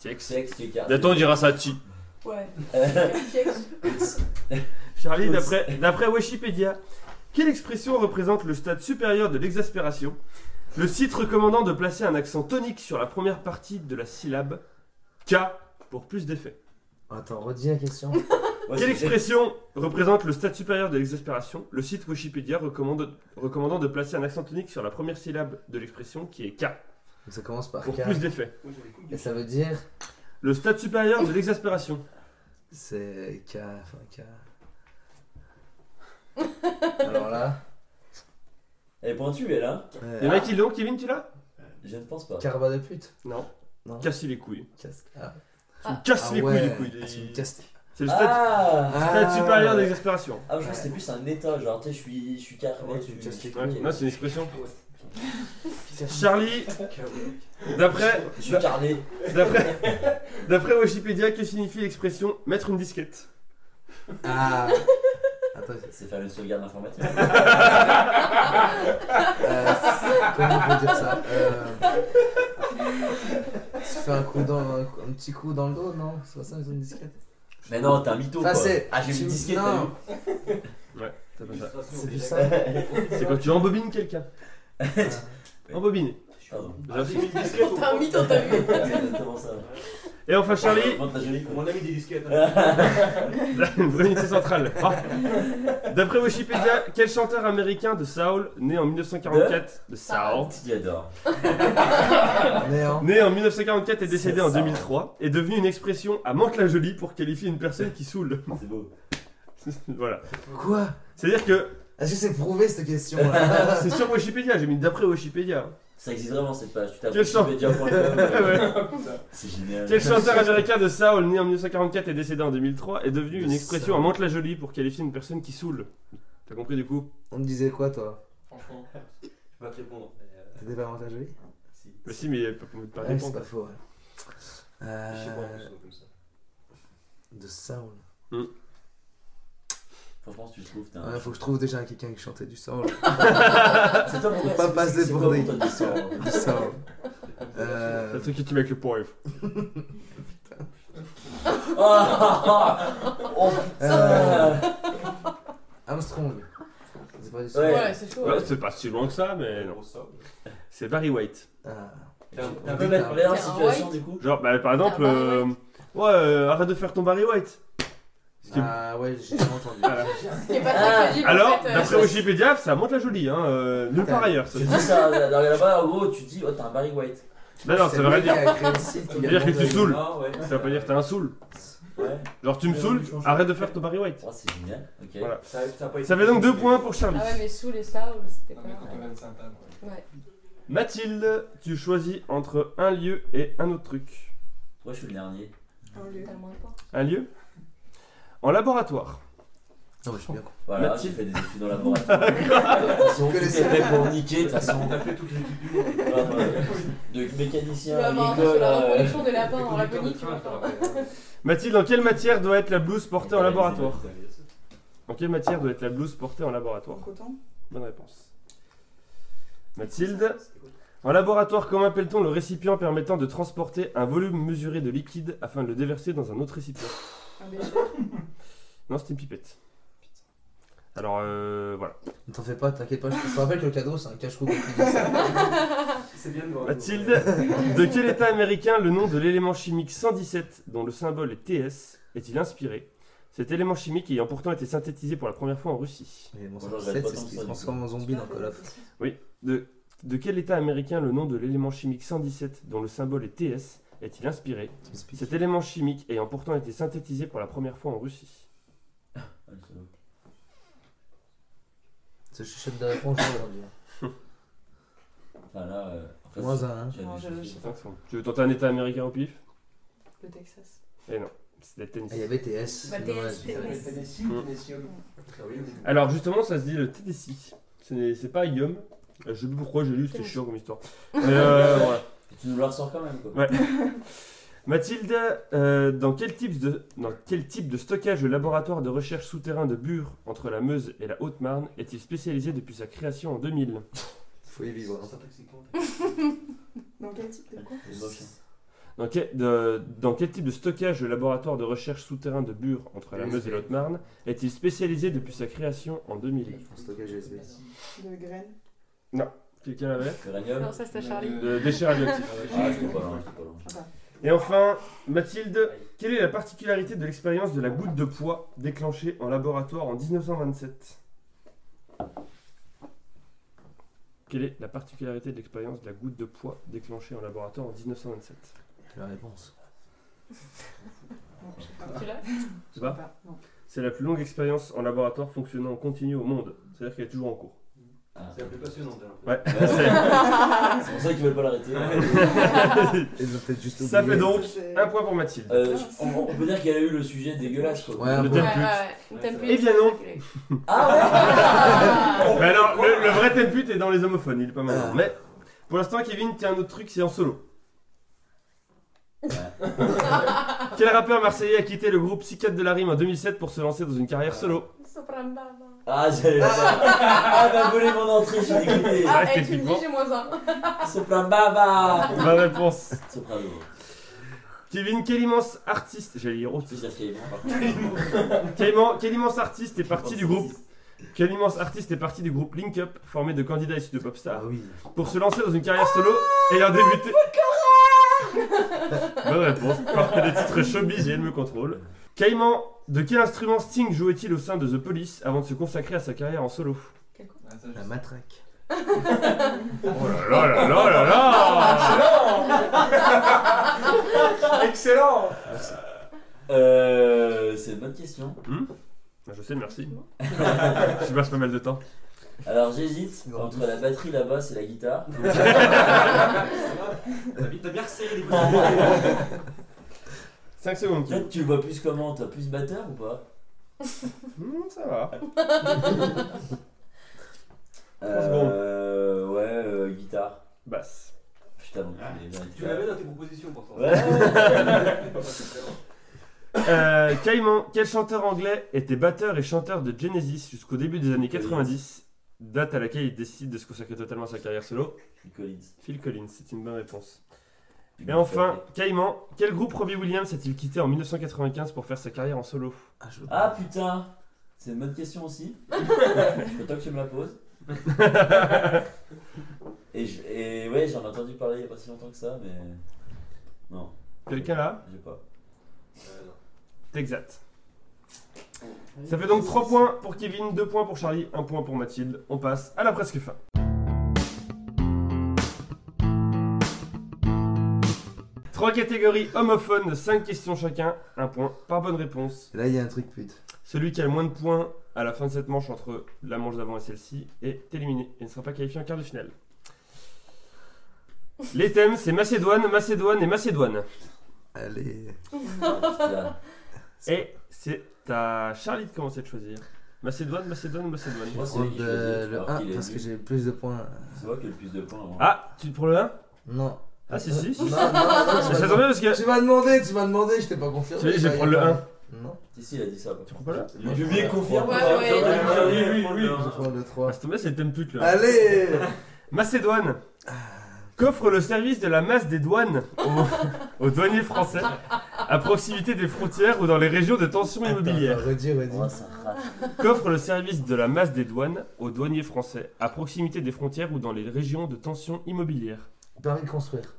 Tiex. Sexe, tu on dira ça à Chi. Ouais. Charlie, d'après d'après Wikipédia, quelle expression représente le stade supérieur de l'exaspération? Le site recommandant de placer un accent tonique sur la première partie de la syllabe K pour plus d'effet. Attends, redis la question. ouais, Quelle c'est- expression représente le stade supérieur de l'exaspération? Le site Wikipédia recommande, recommandant de placer un accent tonique sur la première syllabe de l'expression qui est K ça commence par pour K. plus d'effet. Et ça veut dire. Le stade supérieur de l'exaspération. C'est K. Enfin, K. Alors là. Elle est pointue, elle, hein Il y en a qui l'ont, Kevin, tu l'as? Je ne pense pas. Carba de pute. Non. Non. Casser les couilles. Casque. Ah, Tu me casses Ah les ouais. couilles, du coup. Ah, tu me Il- casses. C'est le stade, Ah stade Ah. supérieur de l'exaspération. Ah, je crois que c'était plus un état, genre, tu sais, je suis, je suis carré. Ouais, tu me casses les Ouais, couilles. non, c'est une expression. Charlie, d'après Je suis d'après d'après Wikipédia, que signifie l'expression mettre une disquette Ah Attends, C'est faire une sauvegarde informatique. euh, comment on peut dire ça euh, Se faire un coup dans. Un petit coup dans le dos, non? C'est pas ça, une disquette? Mais non, t'es un mytho Enfin, quoi. c'est- Ah, j'ai tu- une disquette, non. t'as vu C'est ça C'est quand tu embobines quelqu'un. Embobiner. Pardon. Ah, au T'as un mytho, t'as vu C'est exactement ça. Et enfin, Charlie, Montre ta jolie, quoi. On a mis des disquettes. une vraie unité centrale. Ah. D'après Wikipédia, quel chanteur américain de Soul, né en 1944, de Soul, Titi adore. Néant. né en 1944 et décédé en ça. 2003, est devenu une expression à Mantes-la-Jolie pour qualifier une personne qui saoule. C'est beau. voilà. Quoi? C'est-à-dire que Est-ce que c'est prouvé cette question là c'est sur Wikipédia, j'ai mis d'après Wikipédia. Ça existe vraiment cette page. Tu tapes Quel wikipédia.com. Ouais. C'est génial. Quel chanteur américain de Soul, né en 1944 et décédé en 2003, est devenu une expression à. Mantes-la-Jolie pour qualifier une personne qui saoule T'as compris du coup On me disait quoi toi? Franchement, je peux pas te répondre. euh, T'étais pas avantagé jolie? si. Mais si, mais il peut pas Ouais, c'est répondre. pas faux, ouais. Je sais pas, Euh, comme ça. de soul. Franchement, si tu le trouves, un. Ouais, faut que je trouve déjà quelqu'un qui chantait du soul. C'est toi mon pas c'est- passer c'est pour des- du sang du. C'est Euh, le truc qui tu mets avec le point F. Ah Oh euh, putain Armstrong. C'est pas du. Ouais. Ouais, c'est chaud. Ouais, c'est pas si loin que ça, mais non. C'est Barry White. Ah. On peut mettre l'air en un situation du coup Genre, bah, par exemple, euh, ouais, euh, arrête de faire ton Barry White. Ce qui est- Ah ouais, j'ai jamais entendu. Voilà. Ce qui est pas très crédible. Alors, en fait, euh, d'après Wikipédia, ça monte la jolie, hein. euh, nulle part ailleurs. Ça. Tu dis ça là- là-bas, en gros, tu dis, oh, t'as un Barry White. Non, non, ça C'est veut rien dire. a créé le site qui veut dire que tu saoules. Ah ouais. Ça veut pas dire que t'es un saoul. Ouais. Genre, tu me saoules, arrête de faire ton Barry White. Oh, c'est génial. Ok. Voilà. Ça, ça a pas été Ça fait donc deux points pour Charlie. Ah ouais, mais sous les Soul, c'était pas. ouais. Ouais. Mathilde, tu choisis entre un lieu et un autre truc. Moi, je suis le dernier? Un lieu. T'as le moins de points. Un lieu? En laboratoire. Non, mais je suis bien con. Voilà, j'ai Mathilde. fait des études dans le laboratoire. De façon, tout est fait pour niquer, de toute façon. On a fait toutes les études. Voilà, voilà. De mécanicien agricole sur la à. reproduction des lapins en de Laponie, tu vois. Mathilde, en quelle matière doit être la blouse portée en laboratoire En quelle matière doit être la blouse portée en laboratoire En coton Bonne réponse. Mathilde, en laboratoire, comment appelle-t-on le récipient permettant de transporter un volume mesuré de liquide afin de le déverser dans un autre récipient Un bécher Non, c'est une pipette. Alors, euh, voilà. Ne t'en fais pas, t'inquiète pas. Je te rappelle que le cadeau, c'est un cache-cou. C'est bien de voir. Mathilde, de quel état américain le nom de l'élément chimique 117, dont le symbole est TS, est-il inspiré? Cet élément chimique ayant pourtant été synthétisé pour la première fois en Russie. Mais bon, Moi, je 117, regrette pas c'est ce qui se transforme en zombie dans Call of. De, de quel état américain le nom de l'élément chimique 117, dont le symbole est TS, est-il inspiré? Cet élément chimique ayant pourtant été synthétisé pour la première fois en Russie. Ouais, c'est chuchote de réponse aujourd'hui. Enfin, là, euh, en fait, Moins un, hein. tu viens de Non, je- souffler. je sais pas. Tu veux tenter un état américain au pif? Le Texas. Eh non, c'est le Tennessee. Ah, il y avait TS. Bah, c'est TS. Tennessee, Mm. Tennessee. Ah oui, oui. Alors justement, ça se dit le Tennessee. Ce n'est- C'est pas Yum. Euh, Je sais plus pourquoi j'ai lu, c'était chiant comme histoire. Mais euh, voilà. Tu nous la ressors quand même, quoi. Ouais. Mathilde, euh, dans, quel type de, dans quel type de stockage le laboratoire de recherche souterrain de Bure, entre la Meuse et la Haute-Marne, est-il spécialisé depuis sa création en 2000 Faut y vivre. hein. Dans quel type de quoi dans quel, de- dans quel type de stockage le laboratoire de recherche souterrain de Bure, entre la Meuse et la Haute-Marne, est-il spécialisé depuis sa création en 2000 En stockage USB. De graines Quelqu'un l'avait Uranium Non, ça c'était Charlie. De déchets radioactifs. Ah, j'étais pas loin, j'étais pas loin. Et enfin, Mathilde, quelle est la particularité de l'expérience de la goutte de poids déclenchée en laboratoire en 1927 Quelle est la particularité de l'expérience de la goutte de poids déclenchée en laboratoire en 1927 La réponse. Tu l'as Tu vois C'est la plus longue expérience en laboratoire fonctionnant en continu au monde. C'est-à-dire qu'elle est toujours en cours. Ah. C'est la plus passionnante. Ouais. C'est- C'est pour ça qu'ils veulent pas l'arrêter. Ils ont peut-être juste Ça fait donc un point pour Mathilde. Euh, on, on peut dire qu'il y a eu le sujet dégueulasse, quoi. Ouais, Le thème ouais, pute. Eh bien non. Ah ouais Mais alors, le, le vrai thème pute est dans les homophones, il est pas mal. Ah. Mais pour l'instant, Kevin, tiens un autre truc, c'est en solo. Quel rappeur marseillais a quitté le groupe Psychiatre de la Rime en 2007 pour se lancer dans une carrière solo? Ah, j'allais le faire. Ah, m'a volé mon entrée, j'ai dégoûté. Ah, et tu me dis j'ai moins un. Sopran Baba Bonne réponse. Soprano. Kevin, quel immense artiste. J'allais dire contre. Quel, immen- quel immense artiste est parti du groupe. Quel immense artiste est parti du groupe Link Up, formé de candidats issus de Popstar, Ah oui. pour se lancer dans une carrière solo ayant débuté. Bonne réponse. Par des titres showbiz et elle me contrôle. Caïman, de quel instrument Sting jouait-il au sein de The Police avant de se consacrer à sa carrière en solo? Ah, La matraque. Oh là là là là là là Excellent Euh, c'est une bonne question. Ah, Je sais, merci. Je passe pas mal de temps. Alors j'hésite entre la batterie, la basse et la guitare. T'as bien- T'as bien resserré les boutons. 5 secondes. Fait, tu le vois plus comment T'as plus batteur ou pas? Hmm, ça va. Euh, ouais, euh, guitare. Basse. Putain, Ah, Tu l'avais dans tes propositions pourtant. Ouais. Euh, Caïman, quel chanteur anglais était batteur et chanteur de Genesis jusqu'au début des années 90 Date à laquelle il décide de se consacrer totalement à sa carrière solo Phil Collins. Phil Collins, c'est une bonne réponse. Et enfin, Caïman, quel groupe Robbie Williams a-t-il quitté en 1995 pour faire sa carrière en solo? Ah, je... Ah putain C'est une bonne question aussi. Content que tu me la poses. Et, je- et ouais, j'en ai entendu parler il y a pas si longtemps que ça, mais. Non, Quelqu'un là? J'ai pas. C'est exact. Ça fait donc 3 points pour Kevin, 2 points pour Charlie, 1 point pour Mathilde. On passe à la presque fin. Trois catégories homophones, 5 questions chacun, 1 point par bonne réponse. Là, il y a un truc pute. Celui qui a le moins de points à la fin de cette manche entre la manche d'avant et celle-ci est éliminé et ne sera pas qualifié en quart de finale. Les thèmes, c'est Macédoine, Macédoine et Macédoine. Allez. Et c'est à Charlie de commencer de choisir. Macédoine, Macédoine, Macédoine. Moi, c'est lui qui choisit, le alors 1 qu'il est parce que nul. j'ai plus de points. C'est moi qui ai le plus de points. moi. Ah, tu te prends le 1 Non. Ah, si, si. Non, non, non, tu Mais ça m'as tombe bien parce que. Tu m'as demandé, tu m'as demandé, je t'ai pas confirmé. Tu sais, je vais Bah, prendre le pas- 1. Non, Si, si, il a dit ça. Tu prends pas là confirme. Ouais, ouais, Ouais, il oui, oui, oui. je prends le 3. Ah, c'est le thème pute là. Allez Macédoine. Qu'offre le service de la masse des douanes aux, aux douaniers français à proximité des frontières ou dans les régions de tension immobilière Attends, Redis, redis. Oh, ça. Qu'offre le service de la masse des douanes aux douaniers français à proximité des frontières ou dans les régions de tension immobilière? Permis de construire.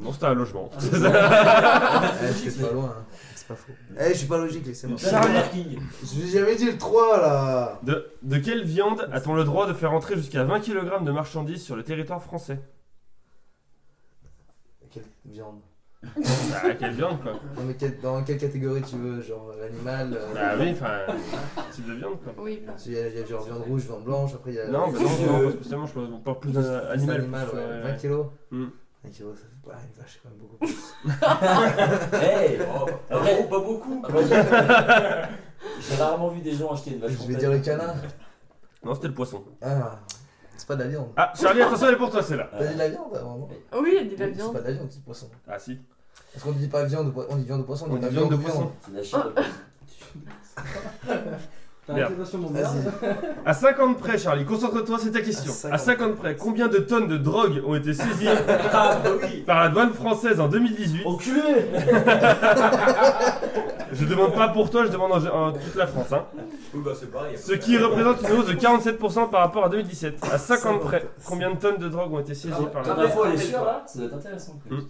Non, c'était un logement. Eh, je suis pas loin. hein. C'est pas faux. Eh, je suis pas logique, laissez-moi. Je ai jamais dit le 3 là. De, de quelle viande a-t-on le droit de faire entrer jusqu'à 20 kg de marchandises sur le territoire français? Quelle viande Ah, quelle viande quoi Non, mais quelle- dans quelle catégorie tu veux Genre l'animal euh, Ah oui, enfin, type de viande quoi. Oui. Il y, a, il y a genre viande rouge, viande blanche, après il y a. Non, bah non, Euh, non, pas spécialement, je parle- on parle plus d'un plus animal. d'animal, plus, ouais. ouais, 20 ouais. kilos Hmm. 20 kilos, ça fait pas une vache, c'est quand même beaucoup plus. Hey Oh, Après- pas beaucoup. J'ai- J'ai rarement vu des gens acheter une vache Je vais complète. dire le canard. Non, c'était le poisson. Ah, c'est pas de la viande. Ah, Charlie, attention, elle est pour toi celle-là. T'as dit de la viande avant, non Oui, il dit de la C'est viande. pas de la viande, c'est du poisson. Ah si. Parce qu'on dit pas viande, de on dit viande de poisson, On dit viande de ou poisson. C'est de la chair de poisson. T'as mon merde. À 50 près, Charlie, concentre-toi, c'est ta question. À 50 À 50 près, combien de tonnes de drogue ont été saisies Ah bah oui. par la douane française en 2018 Enculé Je demande pas pour toi, je demande en, en toute la France. Hein. Oui, bah c'est pareil. Ce qui représente une hausse de 47% par rapport à 2017. À 50 près, combien de tonnes de drogue ont été saisies Ah, par la Ton douane info elle est sûre là Ça doit être intéressant. quoi. Hmm.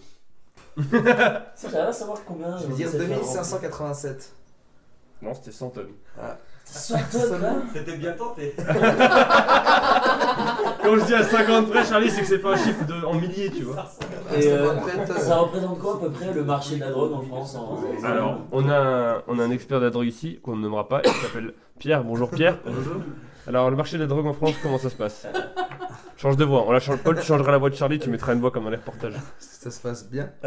Ça, j'aimerais savoir combien. Je vais dire essaie de faire 2587. Non, c'était 100 tonnes. rentrer. 100 tonnes là C'était bien tenté. Quand je dis à 50 près, Charlie, c'est que c'est pas un chiffre de, en milliers, tu vois. Et euh, 57 tonnes. ça représente quoi à peu près le marché de la drogue en France en... Alors, on a, un, on a un expert de la drogue ici, qu'on ne nommera pas, il s'appelle Pierre. Bonjour Pierre. Alors, le marché de la drogue en France, comment ça se passe? Change de voix. On la change, Paul, tu changeras la voix de Charlie, tu mettras une voix comme dans les reportages. Ça se passe bien.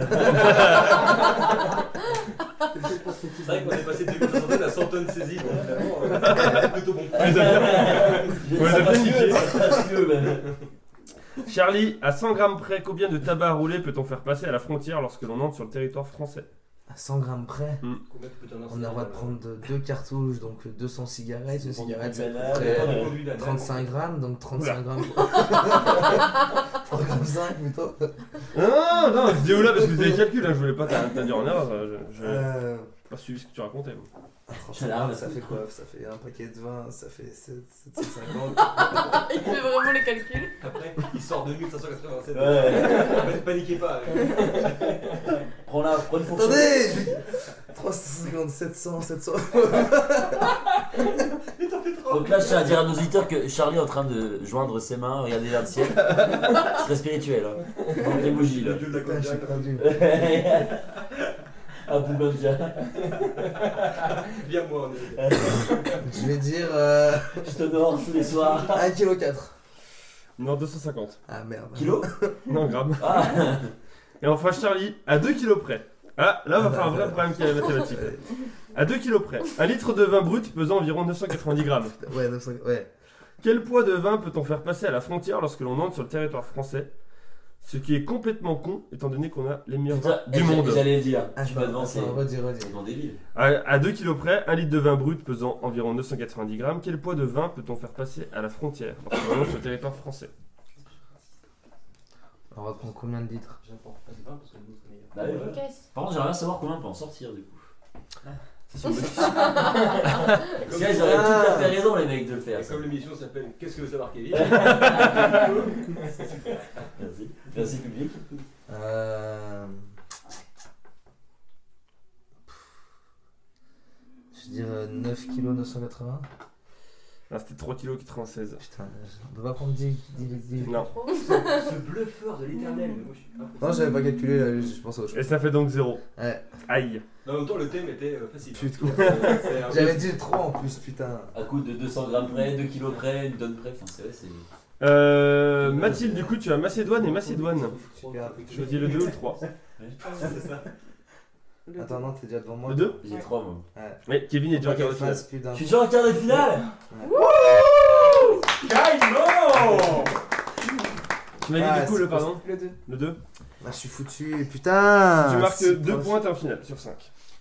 C'est vrai qu'on est passé de 2500 à 100 tonnes saisies. Donc finalement, euh, c'est plutôt bon. On les a bien- les a bien niqués. Charlie, à 100 grammes près, combien de tabac roulé peut-on faire passer à la frontière lorsque l'on entre sur le territoire français? À 100 grammes près, t'en on a le droit de prendre de- deux cartouches, donc 200 cigarettes. Une C'est pour cigarette, du ça banal. coûterait Quand tu conduis la 35 grammes, donc 35 Oula. grammes. 3 grammes 5 plutôt. Non, non, non, je dis oula parce que vous avez les calculs, hein, je voulais pas t'in- t'induire en erreur. Je, je, Euh, j'ai pas suivi ce que tu racontais. moi. franchement, ça fait quoi? Ça fait un paquet de vin, ça fait 7, 750. Il fait vraiment les calculs. Après, il sort de 1587. Ouais. Ne paniquez pas. Prends la, prends une fourchette. Attendez j'ai- 350, 700, 700. Donc là, je tiens à dire à nos auditeurs que Charlie est en train de joindre ses mains, regarder vers le ciel. C'est très spirituel. Hein. L'emoji là. Je suis perdu. À Bougandia. Viens moi, on est Je vais dire euh, Je t'honore tous les soirs. 1,4 kg. Non, 250. Ah merde. Kilo Non, grammes. Ah Et enfin, Charlie, à 2 kilos près. Ah, là, on va faire un vrai problème qui est mathématique. À 2 kilos près, un litre de vin brut pesant environ 990 grammes. ouais, 900 ouais. Quel poids de vin peut-on faire passer à la frontière lorsque l'on entre sur le territoire français? Ce qui est complètement con, étant donné qu'on a les meilleurs vins du monde. J'allais le dire. Ah, tu vas devancer. Attends, redis, redis. C'est dans des villes. À, à 2 kilos près, un litre de vin brut pesant environ 990 grammes. Quel poids de vin peut-on faire passer à la frontière le territoire français? On va prendre combien de litres? J'importe pas de vin parce que nous, c'est meilleur. Bah ouais. Par contre, j'aimerais bien savoir combien on peut en sortir du coup. C'est sur le- Parce que là, ils auraient tout à fait raison, les mecs, de le faire. Et comme l'émission s'appelle Qu'est-ce que veut savoir Kevin Merci. Merci, public. Euh... Je veux dire euh, 9 kg 980 Ah, C'était 3 kg 96. Putain, on peut pas prendre 10, 10, 10. Non. Ce bluffeur de l'éternel. Non, j'avais pas calculé, là, je pense à autre chose. Et ça fait donc 0. Ouais, Aïe. En même temps, le thème était euh, facile. putain. C'est un- J'avais dit le 3 en plus, putain. À coup de 200 grammes près, 2 kilos près, une tonne près. Enfin, c'est vrai, c'est. Euh, Mathilde, du coup, tu as Macédoine et Macédoine. Super. Choisis le 2 ou le 3. C'est ça. Attends, non, t'es déjà devant moi. Le 2 J'ai 3 moi. Oui, Kevin est déjà en quart de finale. Je suis déjà en quart de finale Tu m'as dit Ah, du coup c'est le pas- pardon Le 2. Le 2 Ah, je suis foutu, putain. Tu marques c'est 2 proche. points, t'es en finale sur 5.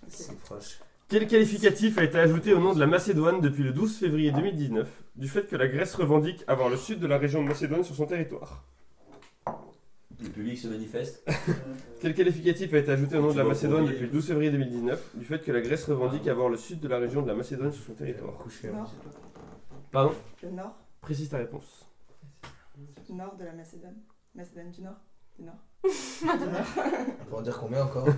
C'est proche. Quel qualificatif a été ajouté au nom de la Macédoine depuis le 12 février 2019 du fait que la Grèce revendique avoir le sud de la région de Macédoine sur son territoire? Le public se manifeste. Quel qualificatif a été ajouté au nom de la Macédoine depuis le 12 février 2019 du fait que la Grèce revendique avoir le sud de la région de la Macédoine sur son territoire? Couché. Nord. Pardon? Le nord. Précise ta réponse. Nord de la Macédoine. Macédoine du Nord. Du Nord. On peut en dire combien encore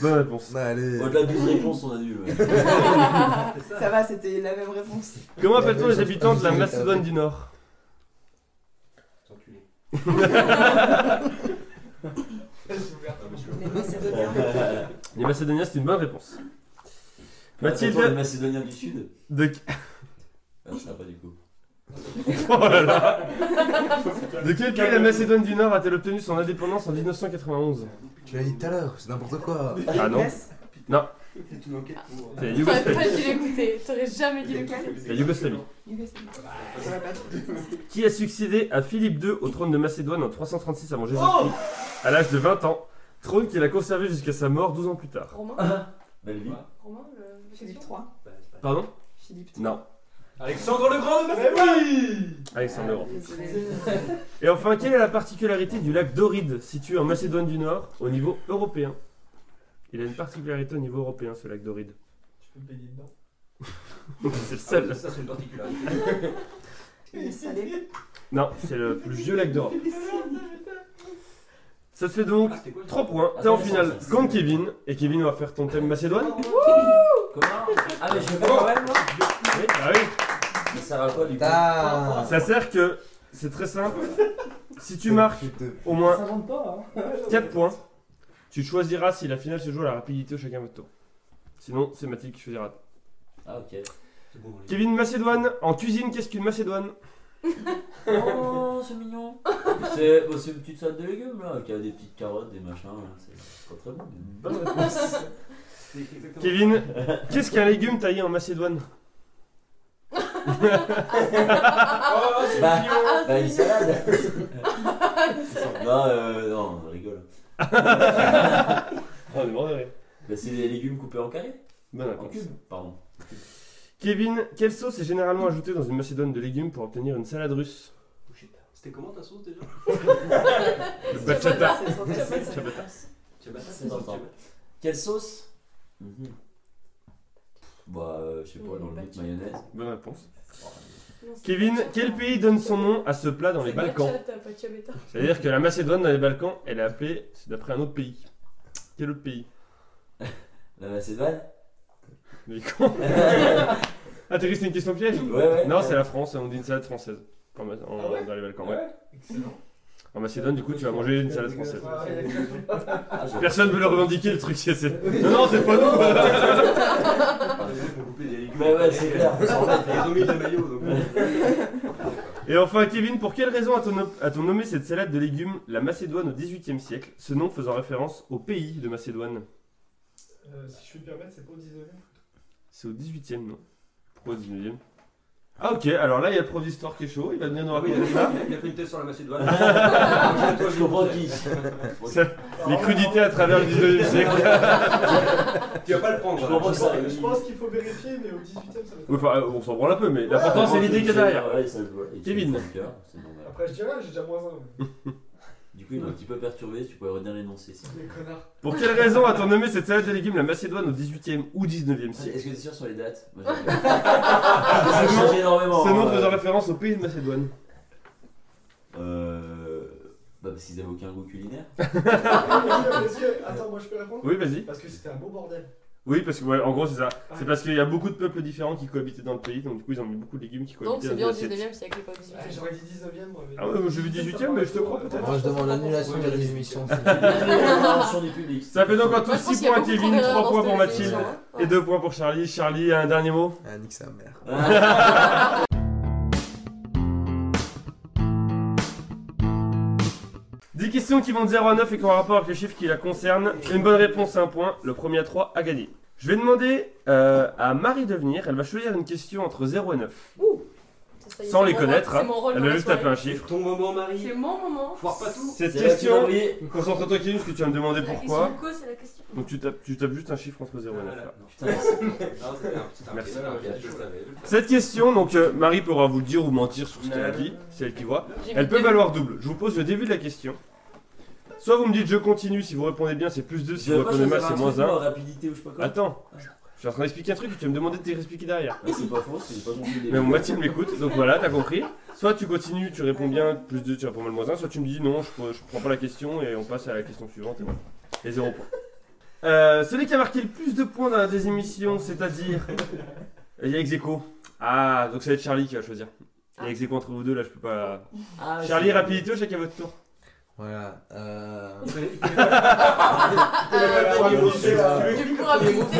Bonne réponse. Bah, allez. Au-delà de 12 réponses, on annule. Ouais. Ça va, c'était la même réponse. Comment appelle-t-on les habitants de la Macédoine du Nord? Enculé. Les Macédoniens. Les Macédoniens, c'est une bonne réponse. Mathilde. Mathilde, les Macédoniens du Sud? de... Ah, ça va pas du coup. Oh là là. de quel pays la Macédoine du Nord a-t-elle obtenu son indépendance en 1991 Tu l'as dit tout à l'heure, c'est n'importe quoi. Ah non, Grèce. C'est une enquête pour. c'est la T'aurais Yougoslavie. pas dû l'écouter. T'aurais jamais dû l'écouter. La Yougoslavie. Qui a succédé à Philippe II au trône de Macédoine en 336 avant Jésus-Christ? À l'âge de 20 ans Trône qu'il a conservé jusqu'à sa mort 12 ans plus tard. Romain Belle vie. Romain, le. Philippe III. Pardon? Philippe III. Non, Alexandre le Grand de Macédoine Alexandre le Grand. Et enfin, quelle est la particularité du lac Doride, situé en Macédoine du Nord, au niveau européen? Il a une particularité au niveau européen, ce lac Doride. Tu peux me payer dedans c'est le Ah, seul. Ça, c'est une particularité. Il est salé. Non, c'est le plus vieux lac d'Europe. Ça te fait donc Ah, c'était quoi le 3 points. T'es en finale contre Kevin. Et Kevin va faire ton thème Macédoine. Comment? Ah, mais je fais quand même, moi Oui, bah oui. Ça sert à quoi du coup Ah. Ça sert que c'est très simple. Si tu marques au Ça moins s'invente pas, hein 4 points, tu choisiras si la finale se joue à la rapidité ou chacun votre tour. Sinon, c'est Mathilde qui choisira. Ah, ok. C'est bon, allez. Kevin Macédoine, en cuisine, qu'est-ce qu'une Macédoine? Oh, c'est mignon. C'est bon, c'est une petite salade de légumes là, qui a des petites carottes, des machins. là, C'est pas très bon. Bonne réponse. Kevin, qu'est-ce qu'un légume taillé en Macédoine? Oh, c'est Bah, bah, une salade. non, euh, non, on rigole. Ah. Bah, c'est des légumes coupés en carré Bonne En cubes, pardon. Kevin, quelle sauce est généralement ajoutée dans une macédoine de légumes pour obtenir une salade russe? Oh. C'était comment ta sauce déjà? Le bachata. Ciabatta, C'est. Quelle sauce? Mhm. Bah, euh, je sais pas, dans le but bachata. mayonnaise. Bonne réponse. Non, c'est Quevin, pas quel pays donne son nom à ce plat dans les C'est Balkans. C'est-à-dire que la Macédoine dans les Balkans, elle est appelée, c'est d'après un autre pays. Quel autre pays La Macédoine Mais con Ah, t'as c'était une question piège Ouais, ouais. Non, c'est la France, on dit une salade française. En, en- Ah ouais dans les Balkans, ouais? Excellent. En Macédoine, du coup, tu vas manger une salade française. Ah, Personne veut le revendiquer, le truc. c'est- c'est- Non, non, c'est pas nous désolé pour couper des légumes. Ouais, ouais, c'est clair. Et enfin, Kevin, pour quelle raison a-t-on no- a-t-on nommé cette salade de légumes la Macédoine au XVIIIe siècle Ce nom faisant référence au pays de Macédoine? Euh, si je puis me permettre, c'est pas au 19 e C'est au XVIIIe, non? Pourquoi au XIXe Ah, ok, alors là, il y a le prof d'histoire qui est chaud, il va venir nous Ah oui, raconter il a ça. il a fait une thèse sur la Macédoine. Je comprends qui. Les crudités à travers le XIXe siècle. Tu vas pas le prendre. Je là. comprends Je ça. pense- Je pense qu'il faut vérifier, mais au 18 e ça va être. Oui, enfin, on s'en branle un peu, mais l'important, c'est l'idée qu'il y a derrière. Kevin. Après, je dirais, j'ai déjà moins un. Du coup, il m'a un petit peu perturbé, tu pourrais redire l'énoncé. s'il te plaît. Les connards. Pour quelle raison a-t-on nommé cette salade de légumes la Macédoine au XVIIIe ou XIXe siècle Est-ce que t'es sûr sur les dates? Moi, j'ai- Ça change énormément. Ce nom hein. faisant référence au pays de Macédoine. Euh. Bah, parce qu'ils avaient aucun goût culinaire. Attends, moi je peux répondre? Oui, vas-y. Parce que c'était un beau bordel. Oui, parce que, ouais, en gros, c'est ça. C'est parce qu'il y a beaucoup de peuples différents qui cohabitaient dans le pays, donc du coup, ils ont mis beaucoup de légumes qui Donc cohabitaient c'est dans bien au l'assiette. 19ème siècle pas au Ouais, 18ème. J'aurais dit 19 e moi. mais- Ah ouais, moi, j'ai vu 18e, mais je te crois peut-être. Moi je demande l'annulation de la émission. L'intervention du public. Ça fait donc en tout Moi, je pense 6 qu'il y a points trop Kevin, d'erreurs 3 dans points pour Mathilde hein. et 2 points pour Charlie. Charlie, un dernier mot? Ah, nique sa mère. Ah, 10 questions qui vont de 0 à 9 et qui ont un rapport avec les chiffres qui la concernent. Une bonne réponse, un point. Le premier à 3 a gagné. Je vais demander euh, à Marie de venir. Elle va choisir une question entre 0 et 9. Ça, ça y est, Sans c'est les mon connaître, rôle- hein. C'est mon rôle Elle dans va la juste taper un chiffre. Ton moment, Marie. C'est mon moment. Foire pas tout. Cette C'est question, concentre-toi Kevin, parce que tu vas me demander La pourquoi. question co, c'est la question. Donc tu tapes, tu tapes juste un chiffre entre 0 et 9. là. Putain, c'est- Non, c'était un petit Merci. je le savais. Cette question, donc euh, Marie pourra vous le dire ou mentir sur ce qu'elle a dit, c'est elle qui voit. J'ai Elle mis peut deux- valoir double. Je vous pose le début de la question. Soit vous me dites je continue, si vous répondez bien c'est plus 2, si vous répondez mal c'est moins moi, 1. rapidité ou je sais pas quoi. Attends, je suis en train d'expliquer un truc et tu vas me demander de t'expliquer derrière. Ah, c'est pas faux, c'est pas compris. Mais bon, Mathilde m'écoute, donc voilà, t'as compris. Soit tu continues, tu réponds bien, plus 2, tu réponds mal moins 1, soit tu me dis non, je, je prends pas la question et on passe à la question suivante et voilà. Et 0 point. Euh, celui qui a marqué le plus de points dans la des émissions, c'est-à-dire. Il y a Execo. Ah, donc ça va être Charlie qui va choisir. Il y a Execo entre vous deux, là je peux pas. Ah, Charlie, rapidité chacun votre tour Voilà. Euh... Du coup, rapidité.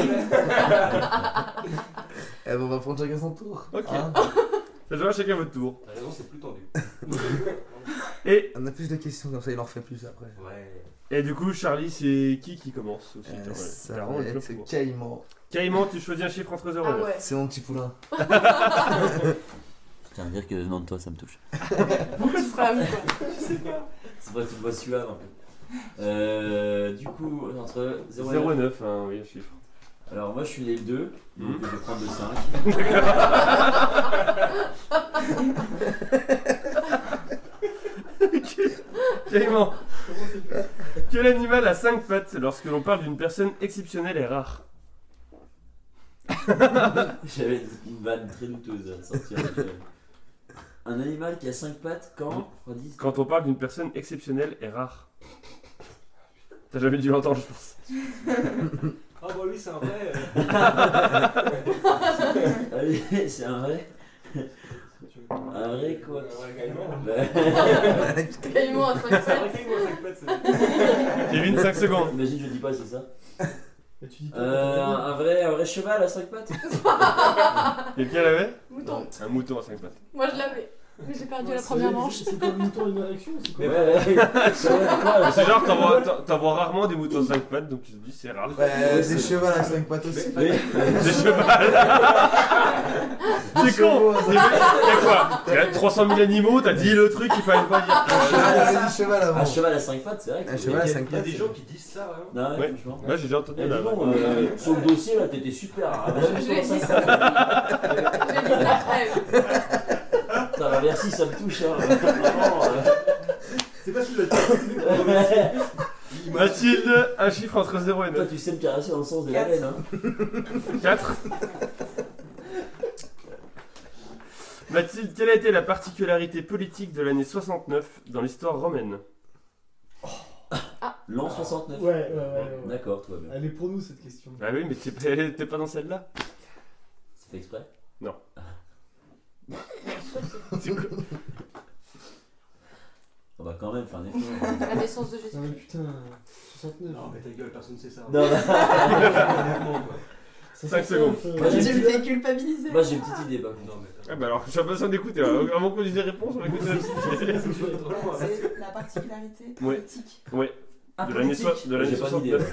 Eh ben, on va prendre chacun son tour. Ok. Hein Ça joue à chacun votre tour. T'as raison, c'est plus tendu. Et, on a plus de questions comme ça, il en refait plus après. Ouais. et du coup, Charlie, c'est qui qui commence aussi Euh, ça va le être. Caïman. Caïman, tu choisis un chiffre entre 0 et Ah 9. ouais. C'est mon petit poulain. Je tiens à dire que venant de toi, ça me touche. Beaucoup de femmes, quoi. C'est vrai, tu me vois suave un peu. Euh, du coup, entre 0 et 0 et 9. 9, hein, oui, chiffre. Alors, moi, je suis né le 2, donc Mhm. je vais prendre le 5. Caïman, quel animal a 5 pattes lorsque l'on parle d'une personne exceptionnelle et rare? J'avais une vanne très douteuse à sortir. Un animal qui a 5 pattes quand Redis Quand on parle d'une personne exceptionnelle et rare. T'as jamais dû l'entendre, je pense. Ah bah oui, c'est un vrai. euh, Allez, c'est un vrai Un vrai quoi Ouais, Caïman. Caïman à 5 C'est un pattes. cinq Kevin, 5 secondes. Imagine, je dis pas, c'est ça Mais tu dis euh, un, vrai, un vrai cheval à 5 pattes Quelqu'un l'avait? Mouton. Un mouton à 5 pattes. Moi, je l'avais. Mais j'ai perdu la première manche. C'est comme une tour, une érection ou c'est quoi Ouais, genre, t'en vois- rarement des moutons à 5 pattes, donc tu te dis, c'est rare. Ouais, des chevaux à 5 pattes aussi. Des chevals C'est con Il a quoi? Il y a 300 000 animaux, t'as dit le truc qu'il fallait pas dire. Il cheval. Un cheval à 5 pattes, c'est vrai. que- Un Il y cheval a- à il y a- 5 il y a pattes. des gens qui disent ça vraiment. Ouais, Ouais. franchement. Moi j'ai déjà entendu euh, sur le dossier là, t'étais super. Je l'ai dit ça, ça. Je l'ai dit ça Putain, la merci, ça me touche. Hein. Vraiment, C'est pas celui-là. euh. Mathilde, un chiffre entre 0 et Toi, 9. tu sais me caresser dans le sens de la Quatre. laine. Hein. 4. Mathilde, quelle a été la particularité politique de l'année 69 dans l'histoire romaine? L'an 69. Ouais, ouais, ouais. ouais. D'accord, va bien. Elle est pour nous cette question. Ah oui, mais t'es pas, t'es pas dans celle-là? C'est fait exprès? C'est quoi On va quand même faire un effort. La naissance de Ah Jésus. mais putain, 69. Non, mais ta gueule, personne ne sait ça. Non, bah, quoi. 5 secondes. Moi, j'ai- Tu me fais culpabiliser. moi j'ai une petite idée. Bah. Non, mais Ah bah alors, j'ai pas besoin d'écouter. hein. Avant qu'on dise des réponses, on va écouter la petite idée. C'est la particularité Ouais. politique. Ouais, Ah, de l'année politique. so- de l'année J'ai pas d'idée. 69.